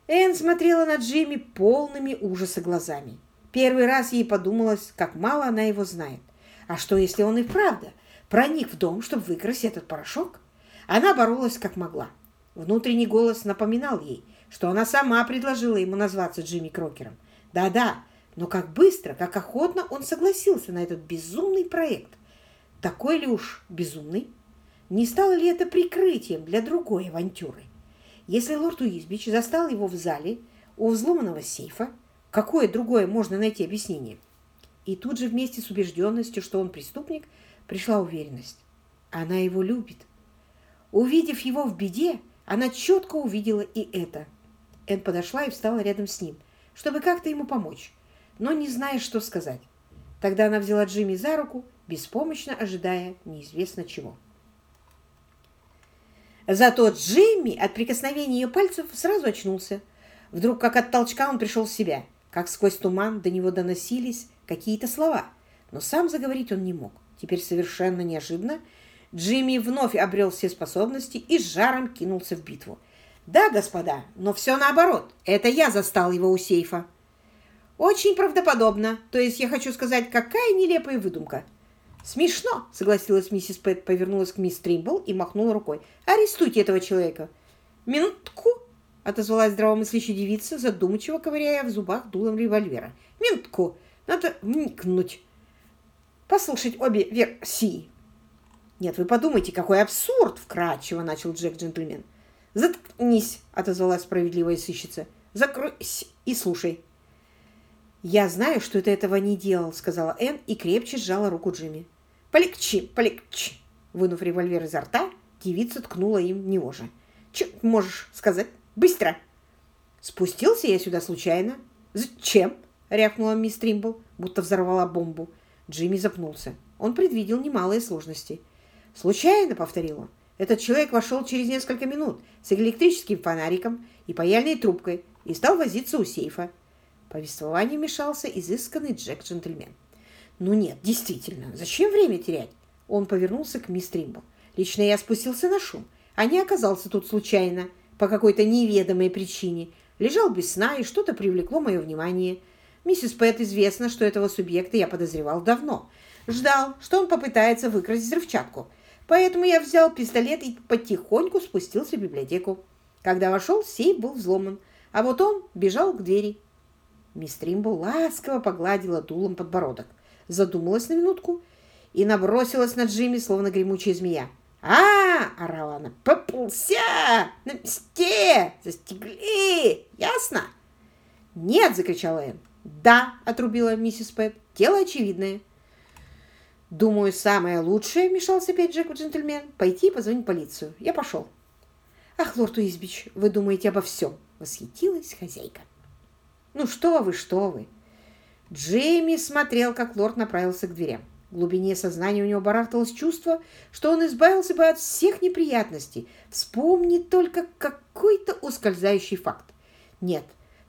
Энн смотрела на Джимми полными ужаса глазами. Первый раз ей подумалось, как мало она его знает. А что, если он и правда проник в дом, чтобы выкрасть этот порошок? Она боролась как могла. Внутренний голос напоминал ей, что она сама предложила ему назваться Джимми Крокером. Да-да, но как быстро, как охотно он согласился на этот безумный проект. Такой ли уж безумный? Не стало ли это прикрытием для другой авантюры? Если лорд Уизбич застал его в зале у взломанного сейфа, какое другое можно найти объяснение? И тут же вместе с убежденностью, что он преступник, пришла уверенность. Она его любит. Увидев его в беде, она четко увидела и это. Эн подошла и встала рядом с ним, чтобы как-то ему помочь, но не зная, что сказать. Тогда она взяла Джимми за руку, беспомощно ожидая неизвестно чего. Зато Джимми от прикосновения ее пальцев сразу очнулся. Вдруг, как от толчка, он пришел в себя. Как сквозь туман до него доносились какие-то слова, но сам заговорить он не мог. Теперь совершенно неожиданно Джимми вновь обрел все способности и с жаром кинулся в битву. «Да, господа, но все наоборот. Это я застал его у сейфа». «Очень правдоподобно. То есть я хочу сказать, какая нелепая выдумка». «Смешно», — согласилась миссис Пэт, повернулась к мисс Тримбл и махнула рукой. «Арестуйте этого человека». «Минутку», — отозвалась здравомыслящая девица, задумчиво ковыряя в зубах дулом револьвера. «Минутку. Надо вникнуть. Послушать обе версии». «Нет, вы подумайте, какой абсурд!» — вкратчиво начал Джек-джентльмен. «Заткнись!» — отозвалась справедливая сыщица. «Закройся и слушай». «Я знаю, что ты этого не делал», — сказала Энн и крепче сжала руку Джимми. «Полегче, полегче!» Вынув револьвер изо рта, девица ткнула им в него же. «Че можешь сказать? Быстро!» «Спустился я сюда случайно». «Зачем?» — рявкнула мисс Тримбл, будто взорвала бомбу. Джимми запнулся. Он предвидел немалые сложности. «Случайно», — повторил он. «Этот человек вошел через несколько минут с электрическим фонариком и паяльной трубкой и стал возиться у сейфа». Повествованию мешался изысканный Джек-джентльмен. «Ну нет, действительно, зачем время терять?» Он повернулся к мисс Тримбл. «Лично я спустился на шум, а не оказался тут случайно, по какой-то неведомой причине. Лежал без сна, и что-то привлекло мое внимание. Миссис Пэт известно, что этого субъекта я подозревал давно. Ждал, что он попытается выкрасть взрывчатку. Поэтому я взял пистолет и потихоньку спустился в библиотеку. Когда вошел, сейф был взломан, а вот он бежал к двери. Мисс Тримбл ласково погладила дулом подбородок, задумалась на минутку и набросилась на Джимми, словно гремучая змея. а, орала она. «Попался! На месте! Застегли! Ясно?» «Нет!» — закричала Энн. «Да!» — отрубила миссис Пэт. «Дело очевидное. «Думаю, самое лучшее, — вмешался опять Джек джентльмен, — пойти и позвонить полицию. Я пошел». «Ах, лорд Уизбич, вы думаете обо всем!» — восхитилась хозяйка. «Ну что вы, что вы!» Джейми смотрел, как лорд направился к дверям. В глубине сознания у него барахталось чувство, что он избавился бы от всех неприятностей. Вспомнить только какой-то ускользающий факт. Нет,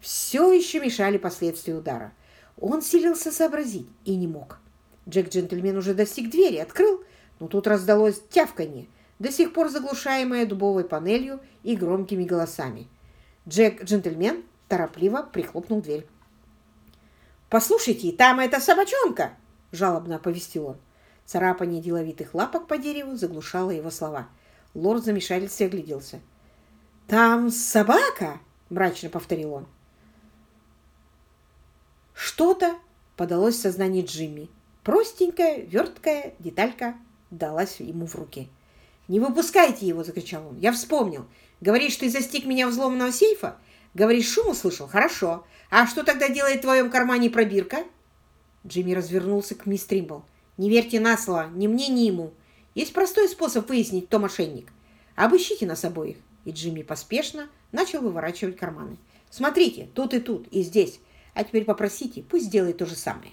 все еще мешали последствия удара. Он силился сообразить и не мог. Джек-джентльмен уже достиг двери, открыл, но тут раздалось тявканье, до сих пор заглушаемое дубовой панелью и громкими голосами. Джек-джентльмен торопливо прихлопнул дверь. «Послушайте, там эта собачонка!» – жалобно оповестил он. Царапание деловитых лапок по дереву заглушало его слова. Лорд замешательстве огляделся. «Там собака!» – мрачно повторил он. Что-то подалось в сознание Джимми. Простенькая, верткая деталька далась ему в руки. «Не выпускайте его!» – закричал он. «Я вспомнил. Говоришь, ты застиг меня взломанного сейфа? Говоришь, шум услышал? Хорошо. А что тогда делает в твоем кармане пробирка?» Джимми развернулся к мисс Тримбл. «Не верьте на слово, ни мне, ни ему. Есть простой способ выяснить, кто мошенник. Обыщите нас обоих». И Джимми поспешно начал выворачивать карманы. «Смотрите, тут и тут, и здесь. А теперь попросите, пусть сделает то же самое».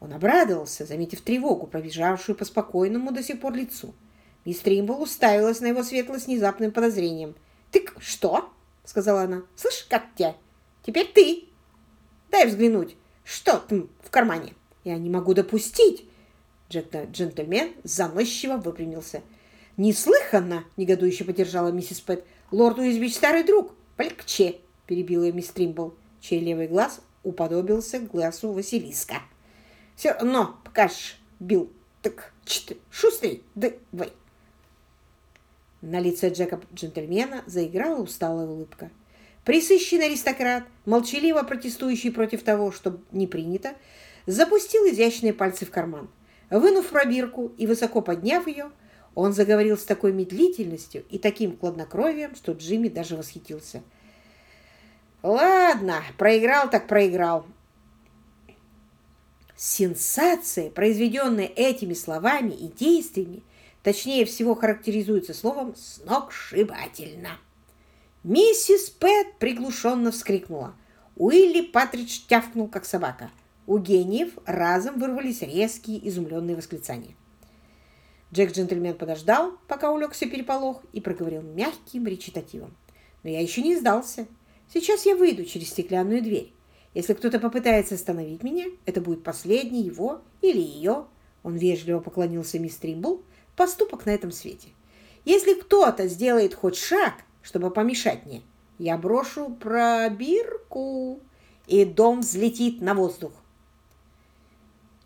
Он обрадовался, заметив тревогу, пробежавшую по спокойному до сих пор лицу. Мисс Тримбл уставилась на его светлость с внезапным подозрением. «Ты что?» — сказала она. «Слышь, как тебя? Теперь ты. Дай взглянуть, что там в кармане. Я не могу допустить!» Джентльмен заносчиво выпрямился. «Неслыханно!» — негодующе поддержала миссис Пэт. «Лорд Уизбич старый друг. Полегче!» — перебила мисс Тримбл, чей левый глаз уподобился глазу Василиска. «Все равно покажешь, Билл. Так, чт, шустрей, давай!» На лице Джека джентльмена заиграла усталая улыбка. Присыщенный аристократ, молчаливо протестующий против того, что не принято, запустил изящные пальцы в карман. Вынув пробирку и высоко подняв ее, он заговорил с такой медлительностью и таким хладнокровием, что Джимми даже восхитился. «Ладно, проиграл так проиграл». Сенсация, произведенная этими словами и действиями, точнее всего характеризуется словом «сногсшибательно». Миссис Пэт приглушенно вскрикнула. Уилли Патридж тявкнул, как собака. У гениев разом вырвались резкие изумленные восклицания. Джек-джентльмен подождал, пока улегся переполох, и проговорил мягким речитативом. «Но я еще не сдался. Сейчас я выйду через стеклянную дверь. Если кто-то попытается остановить меня, это будет последний его или ее». Он вежливо поклонился мисс Тримбл, поступок на этом свете. Если кто-то сделает хоть шаг, чтобы помешать мне, я брошу пробирку, и дом взлетит на воздух.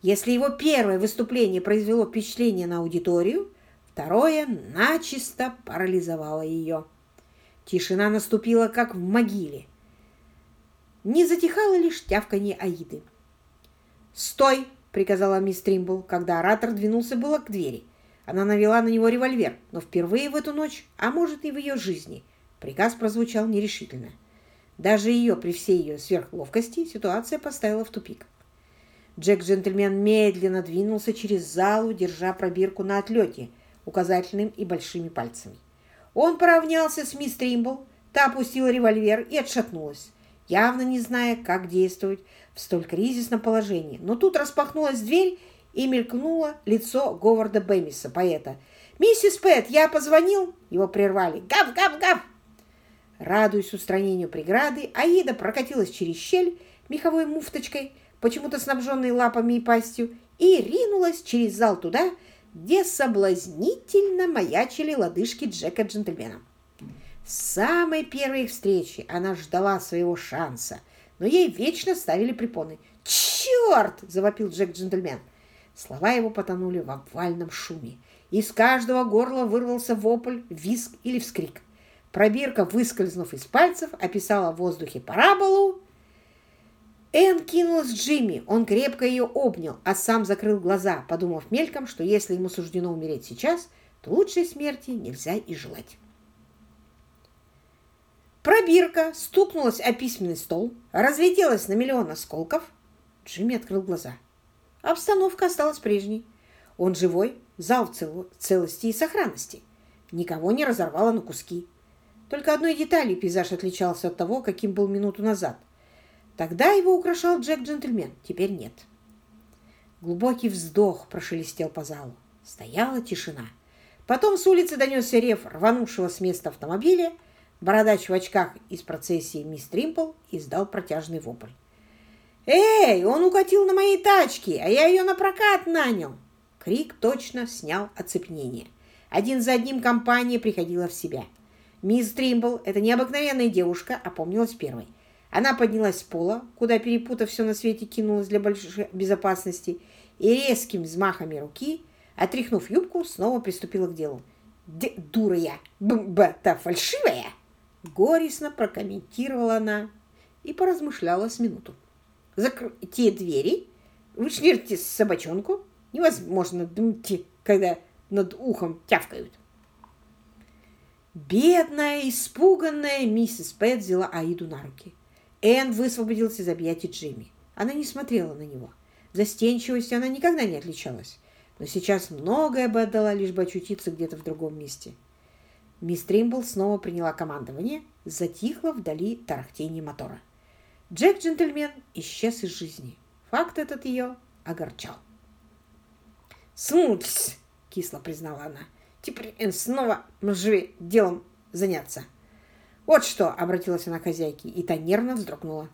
Если его первое выступление произвело впечатление на аудиторию, второе начисто парализовало ее. Тишина наступила, как в могиле. Не затихало лишь тявканье Аиды. «Стой!» — приказала мисс Тримбл, когда оратор двинулся было к двери. Она навела на него револьвер, но впервые в эту ночь, а может и в ее жизни, приказ прозвучал нерешительно. Даже ее, при всей ее сверхловкости, ситуация поставила в тупик. Джек-джентльмен медленно двинулся через залу, держа пробирку на отлете указательным и большими пальцами. Он поравнялся с мисс Тримбл, та опустила револьвер и отшатнулась, явно не зная, как действовать в столь кризисном положении. Но тут распахнулась дверь, и мелькнуло лицо Говарда Бэмиса, поэта. «Миссис Пэт, я позвонил!» Его прервали. «Гав, гав, гав!» Радуясь устранению преграды, Аида прокатилась через щель меховой муфточкой, почему-то снабженной лапами и пастью, и ринулась через зал туда, где соблазнительно маячили лодыжки Джека-джентльмена. С самой первой встречи она ждала своего шанса, но ей вечно ставили препоны. «Черт!» – завопил Джек-джентльмен – Слова его потонули в обвальном шуме. Из каждого горла вырвался вопль, визг или вскрик. Пробирка, выскользнув из пальцев, описала в воздухе параболу. Энн кинулась к Джимми. Он крепко ее обнял, а сам закрыл глаза, подумав мельком, что если ему суждено умереть сейчас, то лучшей смерти нельзя и желать. Пробирка стукнулась о письменный стол, разлетелась на миллион осколков. Джимми открыл глаза. Обстановка осталась прежней. Он живой, зал в целости и сохранности. Никого не разорвало на куски. Только одной деталью пейзаж отличался от того, каким был минуту назад. Тогда его украшал Джек-джентльмен, теперь нет. Глубокий вздох прошелестел по залу. Стояла тишина. Потом с улицы донесся рев рванувшего с места автомобиля. Бородач в очках из процессии мисс Тримпл издал протяжный вопль. «Эй, он укатил на моей тачке, а я ее на прокат нанял!» Крик точно снял оцепнение. Один за одним компания приходила в себя. Мисс Тримбл, эта необыкновенная девушка, опомнилась первой. Она поднялась с пола, куда, перепутав все на свете, кинулась для большей безопасности, и резким взмахами руки, отряхнув юбку, снова приступила к делу. «Дура я! Б-та фальшивая!» Горестно прокомментировала она и поразмышляла с минуту. Закройте двери, вышвырьте собачонку. Невозможно думать, когда над ухом тявкают. Бедная, испуганная миссис Пэт взяла Аиду на руки. Энн высвободился из объятий Джимми. Она не смотрела на него. Застенчивостью она никогда не отличалась. Но сейчас многое бы отдала, лишь бы очутиться где-то в другом месте. Мисс Тримбл снова приняла командование, затихло вдали тарахтение мотора. Джек-джентльмен исчез из жизни. Факт этот ее огорчал. «Смутись!» — кисло признала она. «Теперь снова можешь делом заняться». «Вот что!» — обратилась она к хозяйке, и та нервно вздрогнула.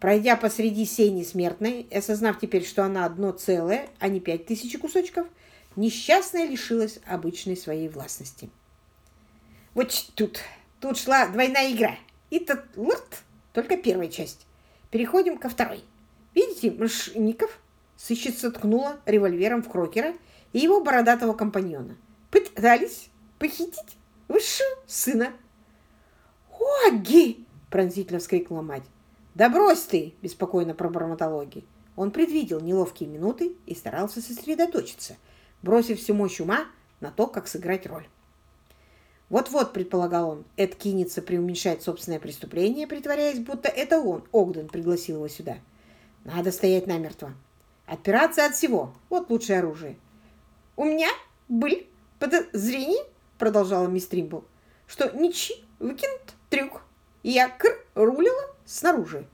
Пройдя посреди сени смертной, осознав теперь, что она одно целое, а не пять тысяч кусочков, несчастная лишилась обычной своей властности. Вот тут, тут шла двойная игра. И тот лорд, только первая часть. Переходим ко второй. Видите, Мышников сыщица ткнула револьвером в Крокера и его бородатого компаньона. Пытались похитить высшего сына. «Оги!» — пронзительно вскрикнула мать. «Да брось ты!» – беспокойно пробормотал Оги. Он предвидел неловкие минуты и старался сосредоточиться, бросив всю мощь ума на то, как сыграть роль. Вот-вот, предполагал он, Эд кинется преуменьшать собственное преступление, притворяясь, будто это он, Огден, пригласил его сюда. Надо стоять намертво. Отпираться от всего. Вот лучшее оружие. «У меня были подозрения», — продолжала мисс Тримбл, «что Ничи выкинут трюк, я кр рулила снаружи.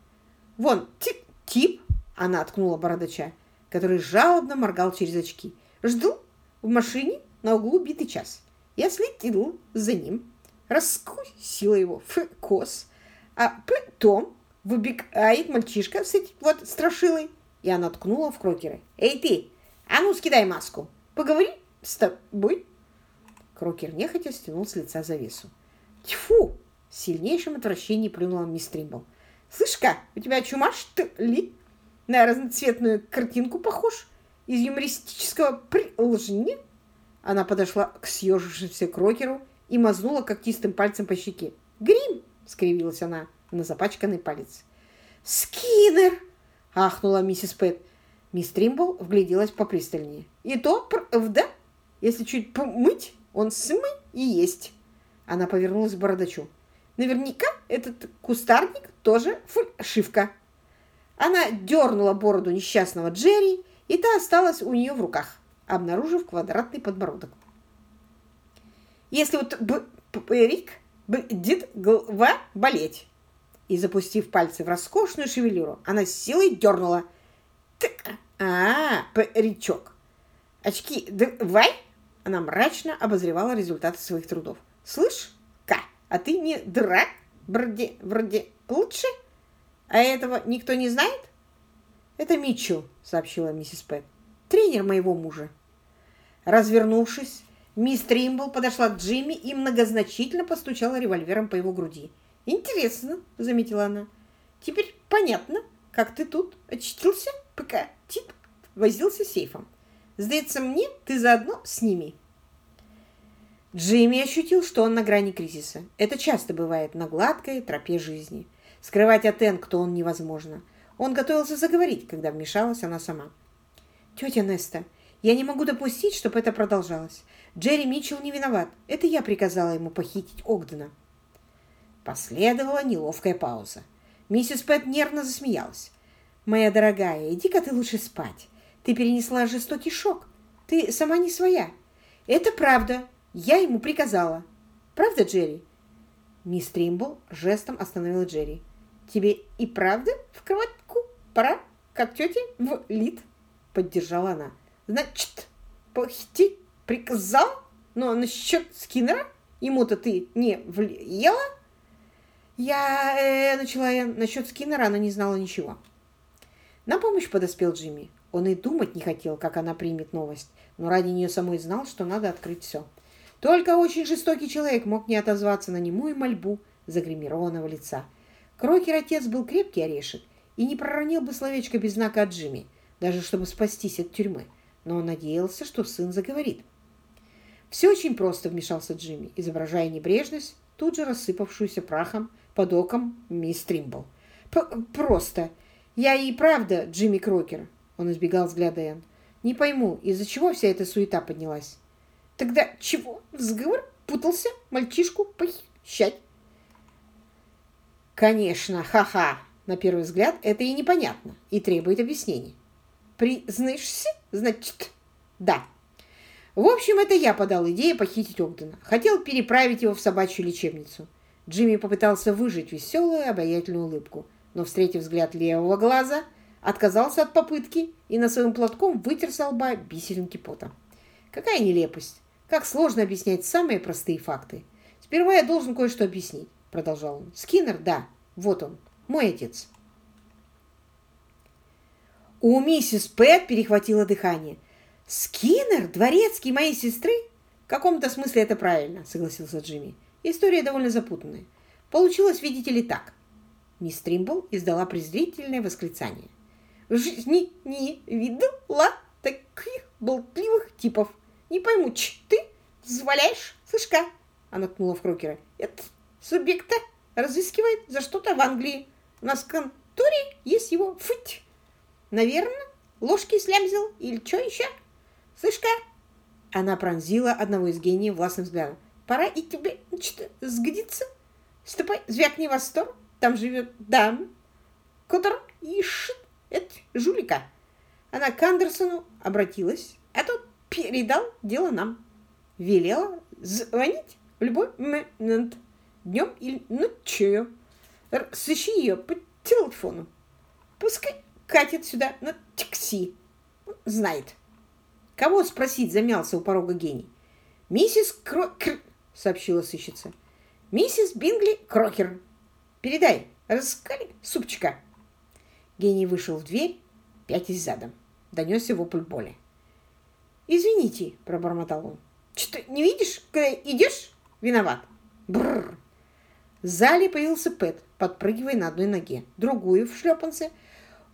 Вон, тип, тип, она откнула бородача, который жалобно моргал через очки. Жду в машине на углу битый час. Я следил за ним, раскусила его в кос, а потом выбегает мальчишка с этим вот страшилой, и она ткнула в крокеры. «Эй ты, а ну скидай маску, поговори с тобой». Крокер нехотя стянул с лица завесу. «Тьфу!» — в сильнейшем отвращении плюнула мисс Тримбл. Слышь-ка, у тебя чума, что ли? На разноцветную картинку похож? Из юмористического приложения? Она подошла к съежившемуся крокеру и мазнула когтистым пальцем по щеке. «Грим!» — скривилась она на запачканный палец. «Скиннер!» — ахнула миссис Пэт. Мисс Тримбл вгляделась попристальнее. «И то правда? Если чуть помыть, он смы и есть!» Она повернулась к бородачу. Наверняка этот кустарник тоже фальшивка. Она дернула бороду несчастного Джерри, и та осталась у нее в руках, обнаружив квадратный подбородок. Если вот Рик будет голова болеть. И, запустив пальцы в роскошную шевелюру, она с силой дернула. Так, а, паричок. Очки давай? Она мрачно обозревала результаты своих трудов. Слышь, а ты не драк, вроде, вроде лучше? А этого никто не знает? Это Митчелл, сообщила миссис Пэт. Тренер моего мужа. Развернувшись, мисс Тримбл подошла к Джимми и многозначительно постучала револьвером по его груди. «Интересно», — заметила она. «Теперь понятно, как ты тут очутился, пока Тит возился сейфом. Сдается мне, ты заодно с ними». Джимми ощутил, что он на грани кризиса. Это часто бывает на гладкой тропе жизни. Скрывать от Энн, кто он, невозможно. Он готовился заговорить, когда вмешалась она сама. «Тетя Неста, я не могу допустить, чтобы это продолжалось. Джерри Митчелл не виноват. Это я приказала ему похитить Огдена». Последовала неловкая пауза. Миссис Пэт нервно засмеялась. «Моя дорогая, иди-ка ты лучше спать. Ты перенесла жестокий шок. Ты сама не своя. Это правда, я ему приказала. Правда, Джерри?» Мисс Тримбл жестом остановила Джерри. «Тебе и правда в кроватку пора, как тете в лид?» Поддержала она. «Значит, похитить приказал? Но насчет Скиннера ему-то ты не влияла?» «Я...» э, — начала я. Насчет Скиннера она не знала ничего. На помощь подоспел Джимми. Он и думать не хотел, как она примет новость, но ради нее самой знал, что надо открыть все. Только очень жестокий человек мог не отозваться на немую мольбу загримированного лица. Крокер-отец был крепкий орешек и не проронил бы словечко без знака от Джимми, даже чтобы спастись от тюрьмы, но он надеялся, что сын заговорит. «Все очень просто», — вмешался Джимми, изображая небрежность, тут же рассыпавшуюся прахом под оком мисс Тримбл. «Просто. Я и правда Джимми Крокер», — он избегал взгляда Энн. «Не пойму, из-за чего вся эта суета поднялась?» Тогда чего в сговор путался мальчишку похищать? Конечно, ха-ха. На первый взгляд это и непонятно, и требует объяснений. Признаешься? Значит, да. В общем, это я подал идею похитить Огдена. Хотел переправить его в собачью лечебницу. Джимми попытался выжить веселую, обаятельную улыбку, но, встретив взгляд левого глаза, отказался от попытки и на своем платком вытер со лба бисеринки пота. Какая нелепость! Как сложно объяснять самые простые факты. Сперва я должен кое-что объяснить, продолжал он. Скиннер, да, вот он, мой отец. У миссис Пэт перехватило дыхание. «Скиннер? Дворецкий моей сестры?» «В каком-то смысле это правильно», — согласился Джимми. «История довольно запутанная. Получилось, видите ли, так». Мисс Тримбл издала презрительное восклицание. «В жизни не видела таких болтливых типов. Не пойму, ч ты позволяешь, слышка?» Она ткнула в Крокера. «Это субъекта разыскивает за что-то в Англии. У нас в конторе есть его фыть. Наверное, ложки слямзил или что еще?» Слышь-ка!» Она пронзила одного из гениев властным взглядом. «Пора и тебе что сгодится. Ступай, звякни восторг. Там живет дам, который ищет это жулика». Она к Андерсону обратилась, а тот передал дело нам. Велела звонить в любой момент, днем или ночью. Сыщи ее по телефону. Пускай катит сюда на такси. Знает. Кого спросить, замялся у порога гений. Миссис Крокер, сообщила сыщица. Миссис Бингли Крокер. Передай, раскали супчика. Гений вышел в дверь, пятясь задом. Донесся вопль боли. «Извините», — пробормотал он. «Что, не видишь, когда идешь? Виноват». Бррр. В зале появился Пэт, подпрыгивая на одной ноге, другую в шлепанце —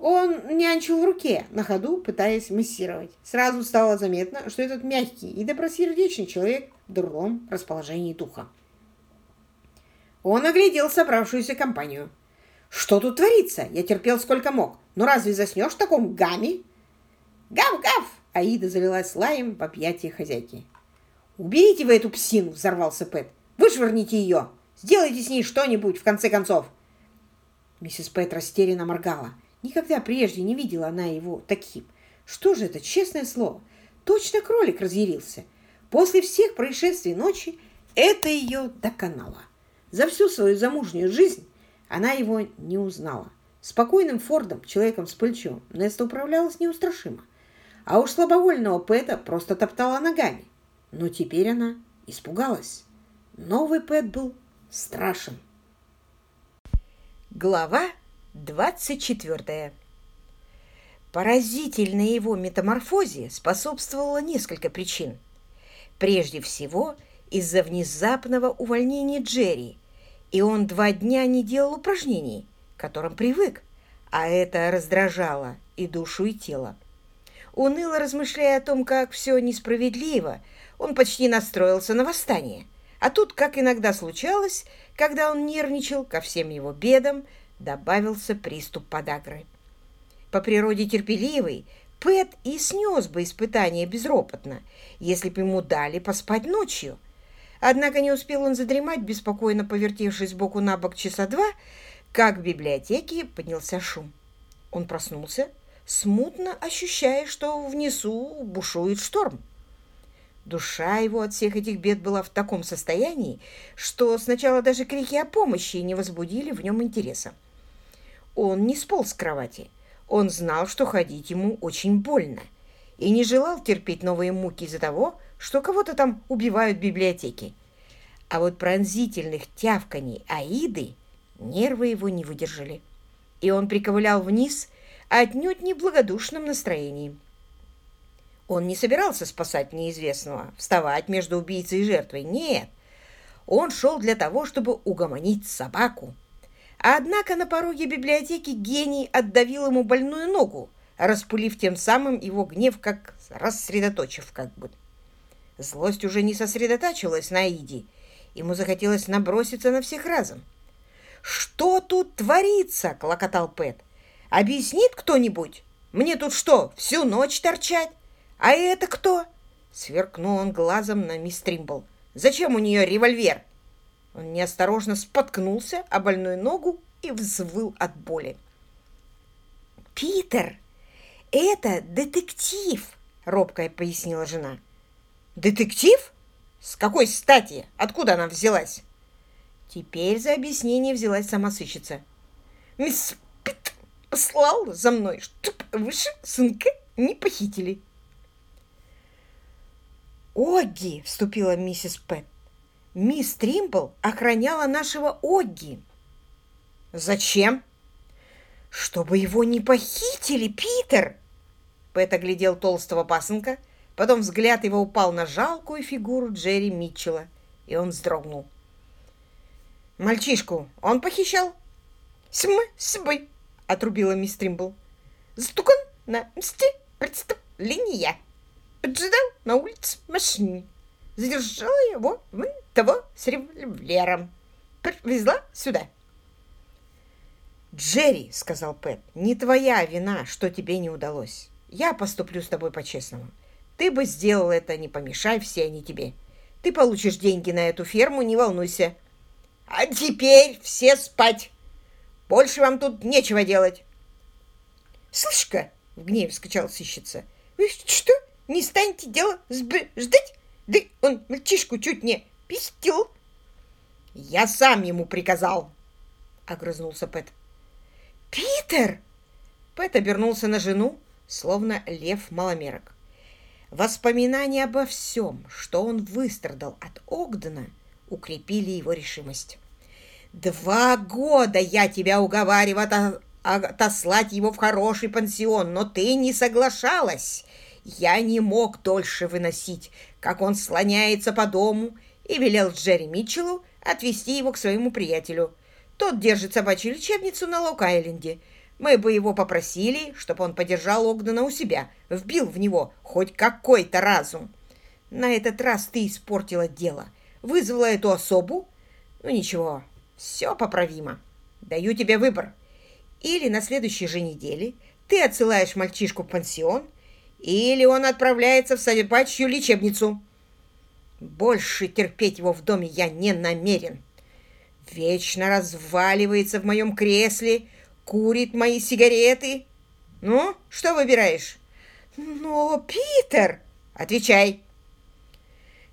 он нянчил в руке, на ходу пытаясь массировать. Сразу стало заметно, что этот мягкий и добросердечный человек в дурном расположении духа. Он оглядел собравшуюся компанию. «Что тут творится? Я терпел сколько мог. Но разве заснешь в таком гамме?» «Гав-гав!» — Аида завелась лаем в объятия хозяйки. «Уберите вы эту псину!» — взорвался Пэт. «Вышвырните ее! Сделайте с ней что-нибудь, в конце концов!» Миссис Пэт растерянно моргала. Никогда прежде не видела она его таким. Что же это, честное слово? Точно кролик разъярился. После всех происшествий ночи это ее доконало. За всю свою замужнюю жизнь она его не узнала. Спокойным Фордом, человеком с пыльчом, Неста управлялась неустрашимо. А уж слабовольного Пэта просто топтала ногами. Но теперь она испугалась. Новый Пэт был страшен. Глава 24. Поразительной его метаморфозе способствовало несколько причин. Прежде всего, из-за внезапного увольнения Джерри, и он два дня не делал упражнений, к которым привык, а это раздражало и душу, и тело. Уныло размышляя о том, как все несправедливо, он почти настроился на восстание. А тут, как иногда случалось, когда он нервничал ко всем его бедам, добавился приступ подагры. По природе терпеливый, Пэт и снес бы испытание безропотно, если бы ему дали поспать ночью. Однако не успел он задремать, беспокойно повертевшись боку на бок часа два, как в библиотеке поднялся шум. Он проснулся, смутно ощущая, что внизу бушует шторм. Душа его от всех этих бед была в таком состоянии, что сначала даже крики о помощи не возбудили в нем интереса. Он не сполз с кровати. Он знал, что ходить ему очень больно, и не желал терпеть новые муки из-за того, что кого-то там убивают в библиотеке. А вот пронзительных тявканий Аиды нервы его не выдержали, и он приковылял вниз отнюдь не в благодушном настроении. Он не собирался спасать неизвестного, вставать между убийцей и жертвой. Нет, он шел для того, чтобы угомонить собаку. Однако на пороге библиотеки гений отдавил ему больную ногу, распылив тем самым его гнев, как рассредоточив как бы. Злость уже не сосредотачивалась на Иди. Ему захотелось наброситься на всех разом. «Что тут творится?» — клокотал Пэт. «Объяснит кто-нибудь? Мне тут что, всю ночь торчать? А это кто?» Сверкнул он глазом на мисс Тримбл. «Зачем у нее револьвер?» Он неосторожно споткнулся о больную ногу и взвыл от боли. «Питер, это детектив!» — робкая пояснила жена. «Детектив? С какой стати? Откуда она взялась?» Теперь за объяснение взялась сама сыщица. «Мисс Пит, послал за мной, чтоб выше сынка не похитили. «Огги!» — вступила миссис Пэт. «Мисс Тримбл охраняла нашего Огги». «Зачем?» «Чтобы его не похитили, Питер!» Пэт оглядел толстого пасынка, потом взгляд его упал на жалкую фигуру Джерри Митчелла, и он вздрогнул. «Мальчишку он похищал?» «См, собой!» — отрубила мисс Тримбл. «Стукан на мсте преступления!» поджидал на улице машине. Задержала его вон того с револьвером. Привезла сюда. «Джерри», — сказал Пэт, — «не твоя вина, что тебе не удалось. Я поступлю с тобой по-честному. Ты бы сделал это, не помешай все они тебе. Ты получишь деньги на эту ферму, не волнуйся. А теперь все спать. Больше вам тут нечего делать. «Слышь-ка!» — в гневе вскочал сыщица. «Вы что, не станете дело ждать? Да он мальчишку чуть не пистил. Я сам ему приказал, огрызнулся Пэт. Питер! Пэт обернулся на жену, словно лев маломерок. Воспоминания обо всем, что он выстрадал от Огдена, укрепили его решимость. «Два года я тебя уговаривал отослать его в хороший пансион, но ты не соглашалась. Я не мог дольше выносить, как он слоняется по дому, и велел Джерри Митчеллу отвезти его к своему приятелю. Тот держит собачью лечебницу на Лок-Айленде. Мы бы его попросили, чтобы он подержал Огдена у себя, вбил в него хоть какой-то разум. На этот раз ты испортила дело, вызвала эту особу. Ну ничего, все поправимо. Даю тебе выбор. Или на следующей же неделе ты отсылаешь мальчишку в пансион – или он отправляется в собачью лечебницу. Больше терпеть его в доме я не намерен. Вечно разваливается в моем кресле, курит мои сигареты. Ну, что выбираешь? Но, Питер, отвечай.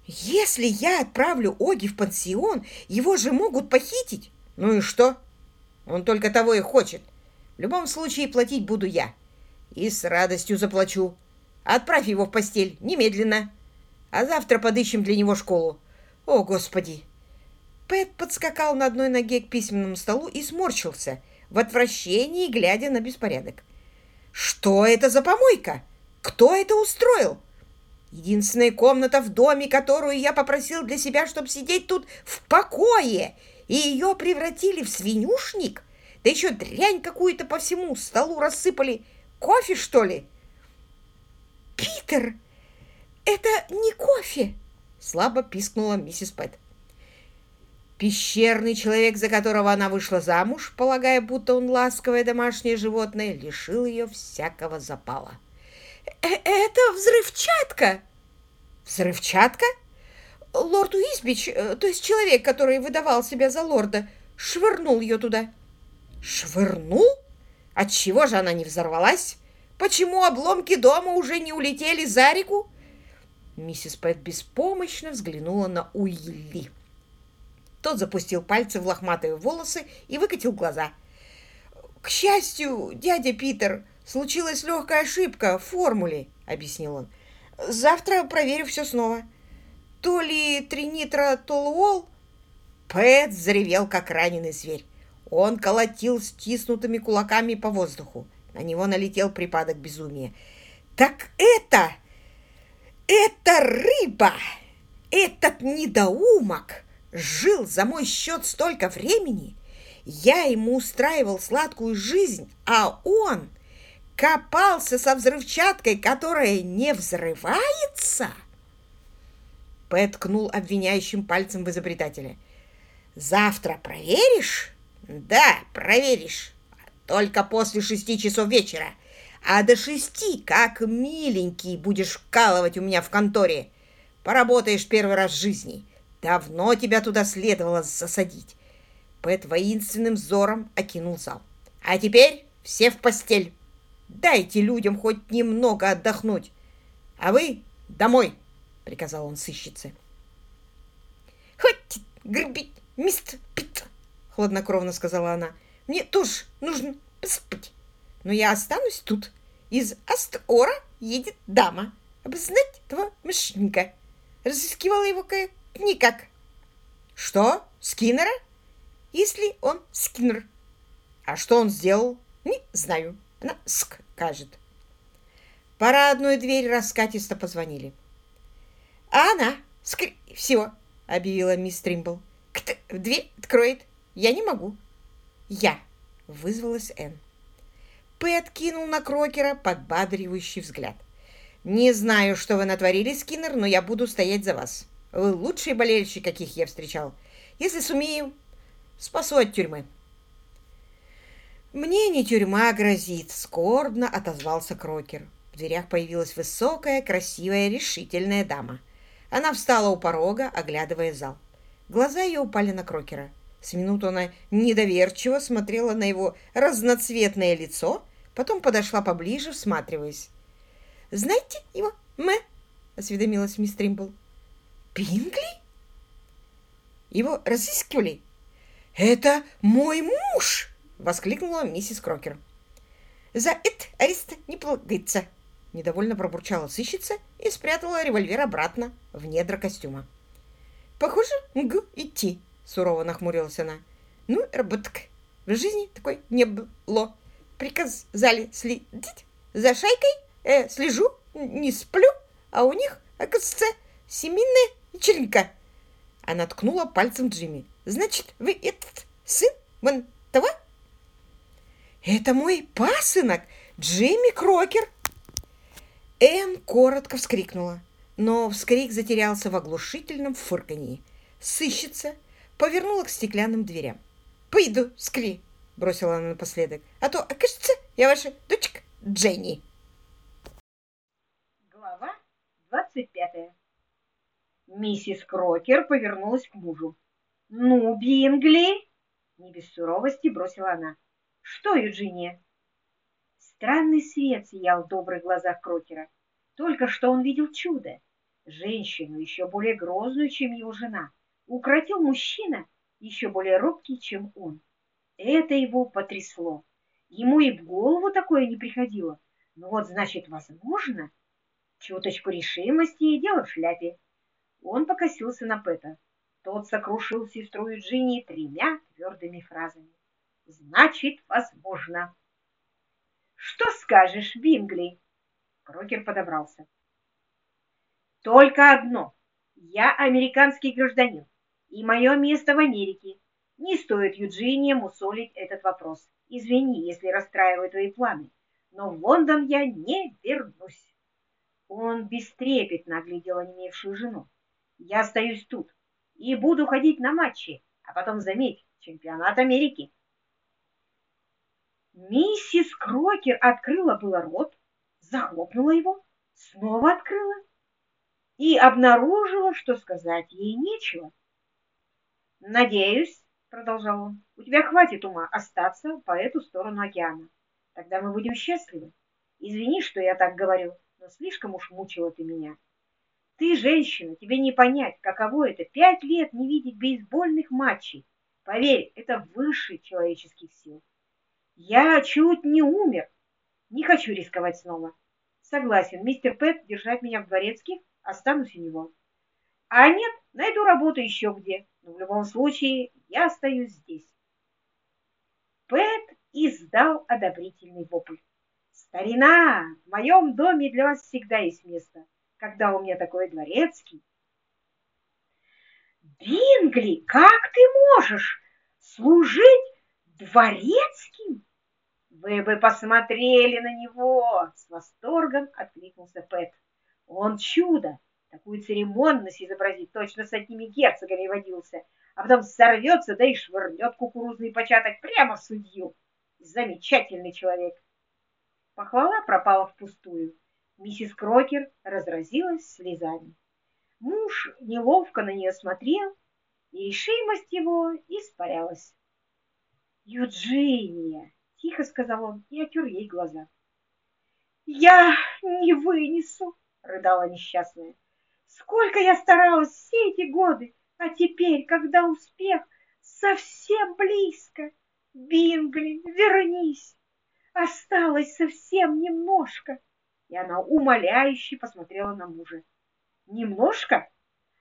Если я отправлю Оги в пансион, его же могут похитить. Ну и что? Он только того и хочет. В любом случае платить буду я. И с радостью заплачу. Отправь его в постель немедленно. А завтра подыщем для него школу. О, Господи!» Пэт подскакал на одной ноге к письменному столу и сморщился, в отвращении глядя на беспорядок. «Что это за помойка? Кто это устроил? Единственная комната в доме, которую я попросил для себя, чтобы сидеть тут в покое, и ее превратили в свинюшник? Да еще дрянь какую-то по всему столу рассыпали. Кофе, что ли?» «Питер, это не кофе!» — слабо пискнула миссис Пэт. Пещерный человек, за которого она вышла замуж, полагая, будто он ласковое домашнее животное, лишил ее всякого запала. «Э «Это взрывчатка!» «Взрывчатка?» Лорд Уизбич, э, то есть человек, который выдавал себя за лорда, швырнул ее туда. «Швырнул? Отчего же она не взорвалась?» Почему обломки дома уже не улетели за реку?» Миссис Пэт беспомощно взглянула на Уилли. Тот запустил пальцы в лохматые волосы и выкатил глаза. «К счастью, дядя Питер, случилась легкая ошибка в формуле», — объяснил он. «Завтра проверю все снова. То ли тринитротолуол...» Пэт заревел, как раненый зверь. Он колотил стиснутыми кулаками по воздуху. На него налетел припадок безумия. «Так это... это рыба! Этот недоумок жил за мой счет столько времени! Я ему устраивал сладкую жизнь, а он копался со взрывчаткой, которая не взрывается!» Пэт ткнул обвиняющим пальцем в изобретателя. «Завтра проверишь?» «Да, проверишь!» Только после шести часов вечера. А до шести, как миленький, будешь вкалывать у меня в конторе. Поработаешь первый раз в жизни. Давно тебя туда следовало засадить. Пэт воинственным взором окинул зал. А теперь все в постель. Дайте людям хоть немного отдохнуть. А вы домой, приказал он сыщице. Хоть гребить, мистер Питт, хладнокровно сказала она. Мне тоже нужно спать. но я останусь тут. Из Астора едет дама. Обзнать этого мышника. Разыскивала его как никак. Что? Скиннера? Если он Скиннер. А что он сделал? Не знаю. Она ск, кажет. Парадную дверь раскатисто позвонили. А она, скри... всего, объявила мисс Тримбл. Кто дверь откроет? Я не могу. Я, вызвалась Энн. Пэт кинул на Крокера подбадривающий взгляд. «Не знаю, что вы натворили, Скиннер, но я буду стоять за вас. Вы лучшие болельщики, каких я встречал. Если сумею, спасу от тюрьмы». «Мне не тюрьма грозит», — скорбно отозвался Крокер. В дверях появилась высокая, красивая, решительная дама. Она встала у порога, оглядывая зал. Глаза ее упали на Крокера. С минуту она недоверчиво смотрела на его разноцветное лицо, потом подошла поближе, всматриваясь. «Знаете его, Мэ?» — осведомилась мисс Тримбл. «Пингли?» «Его разыскивали?» «Это мой муж!» — воскликнула миссис Крокер. «За это ареста не полагается!» — недовольно пробурчала сыщица и спрятала револьвер обратно в недра костюма. «Похоже, могу идти», — сурово нахмурилась она. «Ну, работка. В жизни такой не было. Приказали следить за шайкой, э, слежу, не сплю, а у них, оказывается, семейная вечеринка». Она ткнула пальцем Джимми. «Значит, вы этот сын вон того?» «Это мой пасынок, Джимми Крокер!» Энн коротко вскрикнула но вскрик затерялся в оглушительном фырканье. Сыщица повернула к стеклянным дверям. «Пойду, скри!» — бросила она напоследок. «А то, окажется, я ваша дочка Дженни!» Глава двадцать пятая Миссис Крокер повернулась к мужу. «Ну, Бингли!» — не без суровости бросила она. «Что, Юджиния?» Странный свет сиял в добрых глазах Крокера. Только что он видел чудо женщину, еще более грозную, чем его жена, укротил мужчина, еще более робкий, чем он. Это его потрясло. Ему и в голову такое не приходило. Ну вот, значит, возможно. Чуточку решимости и дело в шляпе. Он покосился на Пэта. Тот сокрушил сестру Джинни тремя твердыми фразами. Значит, возможно. Что скажешь, Бингли? Крокер подобрался. Только одно. Я американский гражданин, и мое место в Америке. Не стоит, Юджиния, мусолить этот вопрос. Извини, если расстраиваю твои планы, но в Лондон я не вернусь. Он бестрепетно оглядел онемевшую жену. Я остаюсь тут и буду ходить на матчи, а потом, заметь, чемпионат Америки. Миссис Крокер открыла было рот, захлопнула его, снова открыла и обнаружила, что сказать ей нечего. «Надеюсь, — продолжал он, — у тебя хватит ума остаться по эту сторону океана. Тогда мы будем счастливы. Извини, что я так говорю, но слишком уж мучила ты меня. Ты женщина, тебе не понять, каково это пять лет не видеть бейсбольных матчей. Поверь, это выше человеческих сил. Я чуть не умер. Не хочу рисковать снова. Согласен, мистер Пэт держать меня в дворецких останусь у него. А нет, найду работу еще где. Но в любом случае я остаюсь здесь. Пэт издал одобрительный вопль. Старина, в моем доме для вас всегда есть место, когда у меня такой дворецкий. Бингли, как ты можешь служить дворецким? Вы бы посмотрели на него! С восторгом откликнулся Пэт. Он чудо! Такую церемонность изобразит, точно с одними герцогами водился, а потом сорвется, да и швырнет кукурузный початок прямо в судью. Замечательный человек. Похвала пропала впустую. Миссис Крокер разразилась слезами. Муж неловко на нее смотрел, и решимость его испарялась. «Юджиния!» — тихо сказал он и отер ей глаза. «Я не вынесу!» рыдала несчастная. Сколько я старалась все эти годы, а теперь, когда успех совсем близко, Бингли, вернись. Осталось совсем немножко. И она умоляюще посмотрела на мужа. Немножко?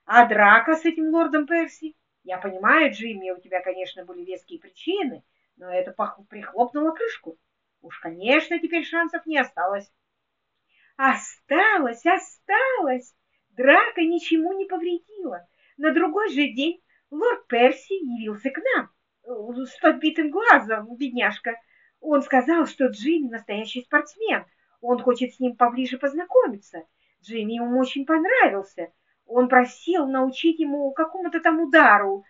А драка с этим лордом Перси? Я понимаю, Джимми, у тебя, конечно, были веские причины, но это прихлопнуло крышку. Уж, конечно, теперь шансов не осталось. Осталось, осталось. Драка ничему не повредила. На другой же день лорд Перси явился к нам э, с подбитым глазом, бедняжка. Он сказал, что Джимми настоящий спортсмен. Он хочет с ним поближе познакомиться. Джимми ему очень понравился. Он просил научить ему какому-то там удару,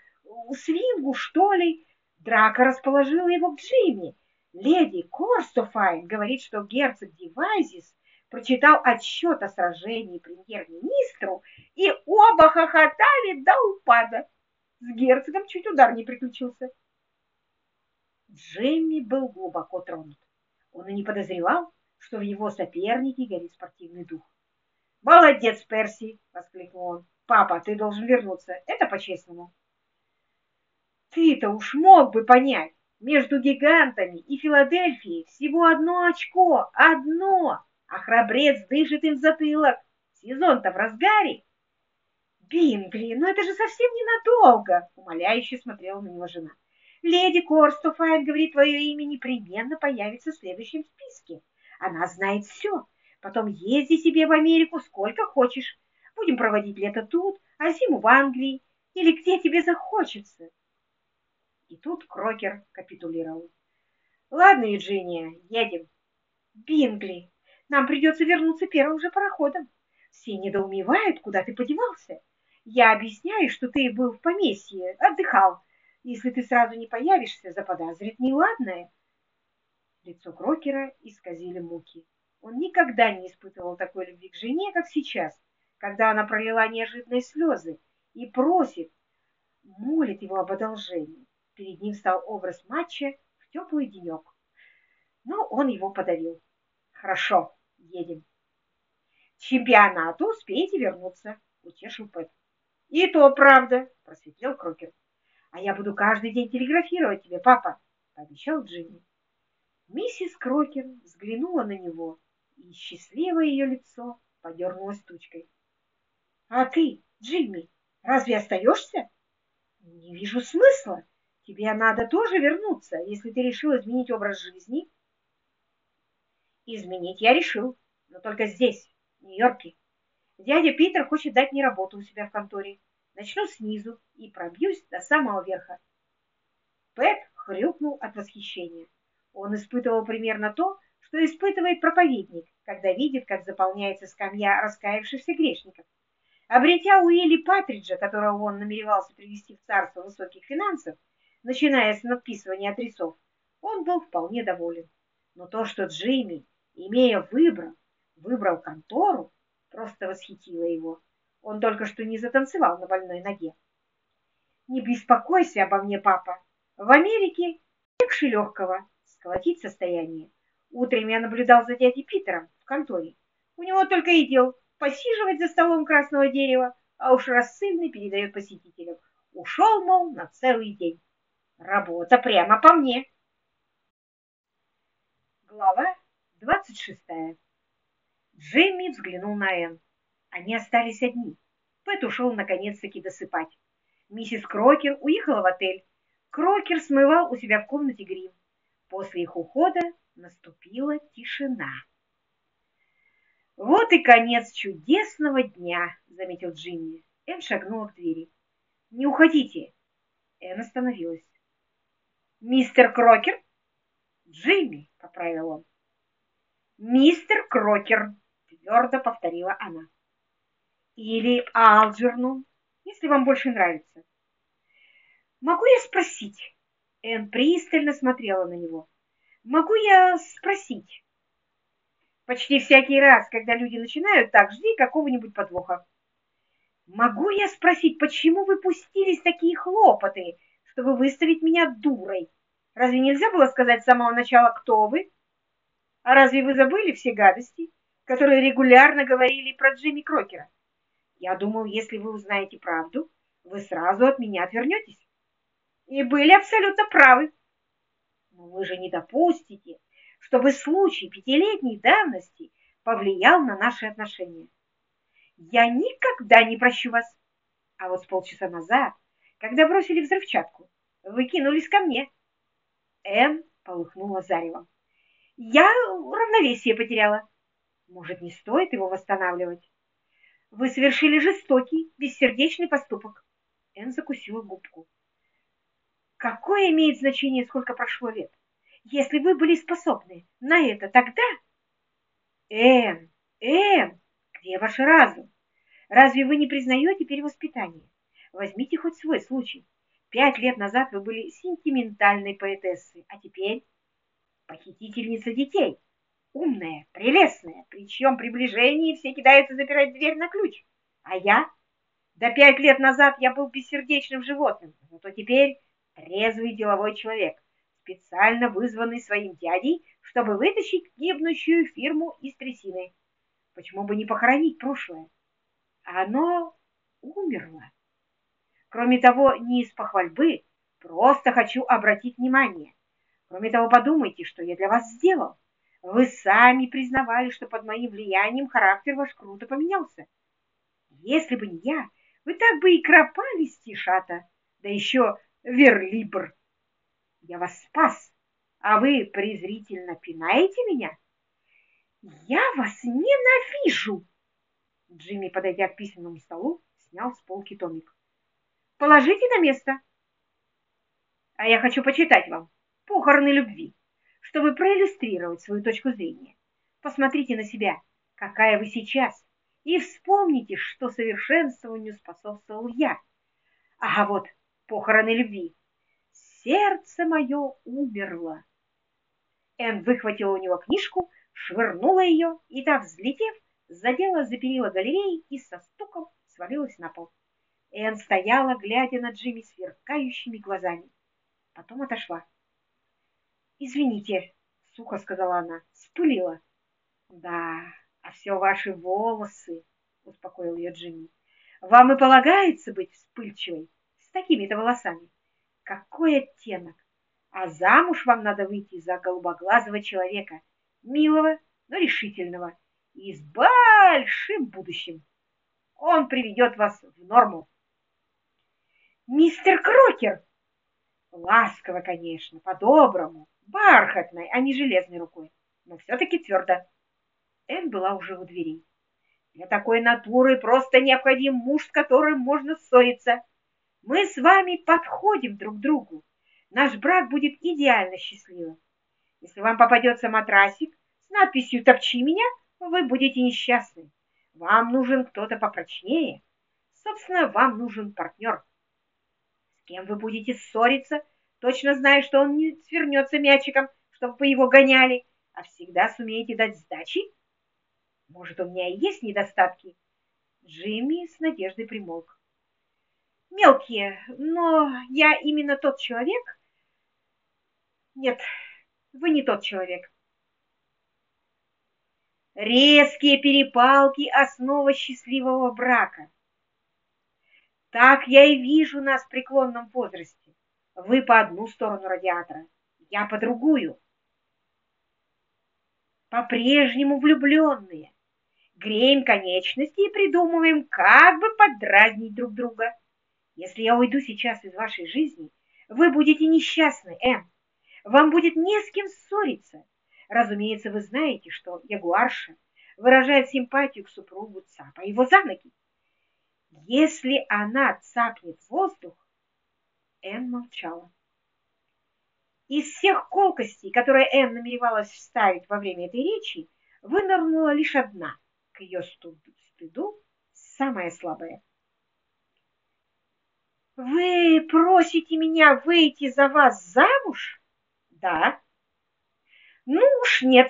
свингу, что ли. Драка расположила его к Джимми. Леди Корстофайн говорит, что герцог Дивайзис прочитал отчет о сражении премьер-министру, и оба хохотали до упада. С герцогом чуть удар не приключился. Джимми был глубоко тронут. Он и не подозревал, что в его сопернике горит спортивный дух. «Молодец, Перси!» — воскликнул он. «Папа, ты должен вернуться. Это по-честному». «Ты-то уж мог бы понять, между гигантами и Филадельфией всего одно очко, одно, а храбрец дышит им в затылок. Сезон-то в разгаре». «Бингли, ну это же совсем ненадолго!» — умоляюще смотрела на него жена. «Леди Корстофайн говорит, твое имя непременно появится в следующем списке. Она знает все. Потом езди себе в Америку сколько хочешь. Будем проводить лето тут, а зиму в Англии или где тебе захочется. И тут Крокер капитулировал. Ладно, Евгения, едем. Бингли, нам придется вернуться первым же пароходом. Все недоумевают, куда ты подевался. Я объясняю, что ты был в поместье, отдыхал. Если ты сразу не появишься, заподозрит неладное. Лицо Крокера исказили муки. Он никогда не испытывал такой любви к жене, как сейчас, когда она пролила неожиданные слезы и просит, молит его об одолжении. Перед ним стал образ матча в теплый денек. Но он его подавил. Хорошо, едем. Чемпионату успеете вернуться, утешил Пэт. И то правда, просветлел Крокер. А я буду каждый день телеграфировать тебе, папа, пообещал Джимми. Миссис Крокер взглянула на него, и счастливое ее лицо подернулось тучкой. — А ты, Джимми, разве остаешься? — Не вижу смысла. Тебе надо тоже вернуться, если ты решил изменить образ жизни. — Изменить я решил, но только здесь, в Нью-Йорке. Дядя Питер хочет дать мне работу у себя в конторе. Начну снизу и пробьюсь до самого верха. Пэт хрюкнул от восхищения. Он испытывал примерно то, что испытывает проповедник, когда видит, как заполняется скамья раскаявшихся грешников. Обретя Уилли Патриджа, которого он намеревался привести в царство высоких финансов, начиная с надписывания адресов, он был вполне доволен. Но то, что Джимми, имея выбор, выбрал контору, просто восхитило его. Он только что не затанцевал на больной ноге. «Не беспокойся обо мне, папа. В Америке легче легкого сколотить состояние. Утром я наблюдал за дядей Питером в конторе. У него только и дел посиживать за столом красного дерева, а уж рассыльный передает посетителям. Ушел, мол, на целый день. Работа прямо по мне. Глава двадцать шестая. Джимми взглянул на Энн. Они остались одни. Пэт ушел наконец-таки досыпать. Миссис Крокер уехала в отель. Крокер смывал у себя в комнате грим. После их ухода наступила тишина. «Вот и конец чудесного дня», — заметил Джимми. Энн шагнула к двери. «Не уходите!» Энн остановилась. «Мистер Крокер?» «Джимми», — поправил он. «Мистер Крокер», — твердо повторила она. «Или Алджернун, если вам больше нравится». «Могу я спросить?» Энн пристально смотрела на него. «Могу я спросить?» Почти всякий раз, когда люди начинают так, жди какого-нибудь подвоха. «Могу я спросить, почему вы пустились такие хлопоты, чтобы выставить меня дурой? Разве нельзя было сказать с самого начала, кто вы? А разве вы забыли все гадости, которые регулярно говорили про Джимми Крокера? Я думал, если вы узнаете правду, вы сразу от меня отвернетесь и были абсолютно правы. Но вы же не допустите, чтобы случай пятилетней давности повлиял на наши отношения. Я никогда не прощу вас. А вот с полчаса назад, когда бросили взрывчатку, вы кинулись ко мне. Энн полыхнула заревом. Я равновесие потеряла. Может, не стоит его восстанавливать? Вы совершили жестокий, бессердечный поступок. Энн закусила губку. Какое имеет значение, сколько прошло лет? Если вы были способны на это тогда... Энн, Энн, где ваш разум? Разве вы не признаете перевоспитание? Возьмите хоть свой случай. Пять лет назад вы были сентиментальной поэтессой, а теперь похитительница детей. Умная, прелестная, при чьем приближении все кидаются запирать дверь на ключ. А я? До пять лет назад я был бессердечным животным, зато теперь трезвый деловой человек, специально вызванный своим дядей, чтобы вытащить гибнущую фирму из трясины. Почему бы не похоронить прошлое? Оно умерло. Кроме того, не из похвальбы, просто хочу обратить внимание. Кроме того, подумайте, что я для вас сделал. Вы сами признавали, что под моим влиянием характер ваш круто поменялся. Если бы не я, вы так бы и кропали стишата, да еще верлибр. Я вас спас, а вы презрительно пинаете меня? Я вас ненавижу! Джимми, подойдя к письменному столу, снял с полки томик. Положите на место. А я хочу почитать вам похороны любви, чтобы проиллюстрировать свою точку зрения. Посмотрите на себя, какая вы сейчас, и вспомните, что совершенствованию способствовал я. Ага, вот, похороны любви. Сердце мое умерло. Энн выхватила у него книжку, швырнула ее, и та, взлетев, задела за перила галереи и со стуком свалилась на пол. Энн стояла, глядя на Джимми сверкающими глазами. Потом отошла. «Извините», — сухо сказала она, — «спылила». «Да, а все ваши волосы», — успокоил ее Джимми. «Вам и полагается быть вспыльчивой с такими-то волосами. Какой оттенок! А замуж вам надо выйти за голубоглазого человека, милого, но решительного и с большим будущим. Он приведет вас в норму. Мистер Крокер! Ласково, конечно, по-доброму, бархатной, а не железной рукой, но все-таки твердо. Энн была уже у дверей. Для такой натуры просто необходим муж, с которым можно ссориться. Мы с вами подходим друг к другу. Наш брак будет идеально счастливым. Если вам попадется матрасик с надписью «Топчи меня», вы будете несчастны. Вам нужен кто-то попрочнее. Собственно, вам нужен партнер. Кем вы будете ссориться, точно зная, что он не свернется мячиком, чтобы вы его гоняли, а всегда сумеете дать сдачи? Может, у меня и есть недостатки? Джимми с надеждой примолк. Мелкие, но я именно тот человек... Нет, вы не тот человек. Резкие перепалки – основа счастливого брака. Так я и вижу нас в преклонном возрасте. Вы по одну сторону радиатора, я по другую. По-прежнему влюбленные. Греем конечности и придумываем, как бы подразнить друг друга. Если я уйду сейчас из вашей жизни, вы будете несчастны, Эм. Вам будет не с кем ссориться. Разумеется, вы знаете, что ягуарша выражает симпатию к супругу цапа его за ноги. Если она цапнет воздух, Энн молчала. Из всех колкостей, которые Энн намеревалась вставить во время этой речи, вынырнула лишь одна, к ее стыду, самая слабая. «Вы просите меня выйти за вас замуж?» «Да». Ну уж нет.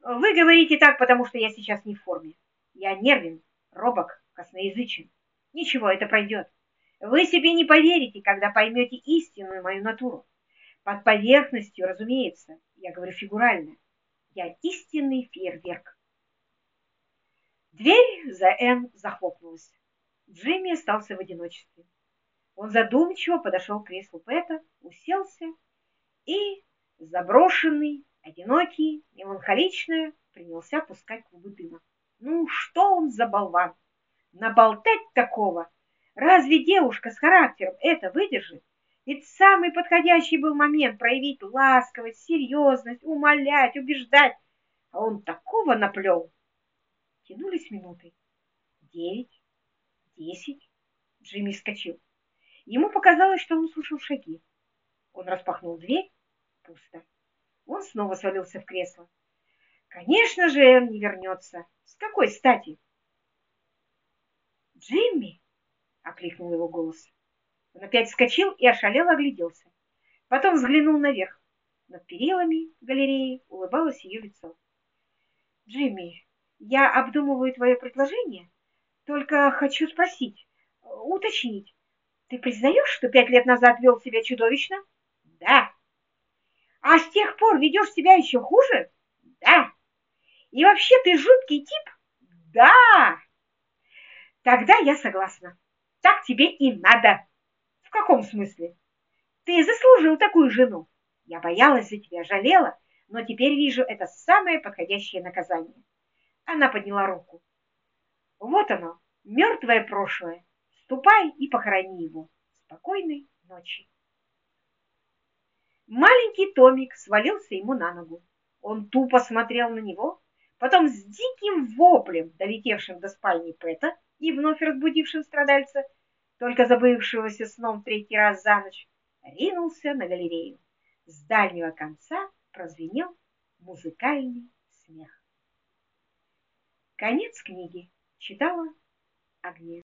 Вы говорите так, потому что я сейчас не в форме. Я нервен, робок, косноязычен. Ничего, это пройдет. Вы себе не поверите, когда поймете истинную мою натуру. Под поверхностью, разумеется, я говорю фигурально. Я истинный фейерверк. Дверь за Н захлопнулась. Джимми остался в одиночестве. Он задумчиво подошел к креслу Пэта, уселся и Заброшенный, одинокий, меланхоличный, принялся пускать клубы дыма. Ну, что он за болван? Наболтать такого! Разве девушка с характером это выдержит? Ведь самый подходящий был момент проявить ласковость, серьезность, умолять, убеждать. А он такого наплел. Тянулись минуты. Девять, десять. Джимми вскочил. Ему показалось, что он услышал шаги. Он распахнул дверь. Пусто. Он снова свалился в кресло. Конечно же, Энн не вернется. Какой стати? «Джимми!» — окликнул его голос. Он опять вскочил и ошалело огляделся. Потом взглянул наверх. Над перилами галереи улыбалось ее лицо. «Джимми, я обдумываю твое предложение, только хочу спросить, уточнить. Ты признаешь, что пять лет назад вел себя чудовищно? Да. А с тех пор ведешь себя еще хуже? Да. И вообще ты жуткий тип? Да. Тогда я согласна. Так тебе и надо. В каком смысле? Ты заслужил такую жену. Я боялась за тебя, жалела, но теперь вижу, это самое подходящее наказание. Она подняла руку. Вот оно, мертвое прошлое. Ступай и похорони его. Спокойной ночи. Маленький Томик свалился ему на ногу. Он тупо смотрел на него, потом с диким воплем, долетевшим до спальни Пэта и вновь разбудившим страдальца, только забывшегося сном третий раз за ночь, ринулся на галерею. С дальнего конца прозвенел музыкальный смех. Конец книги читала Агния.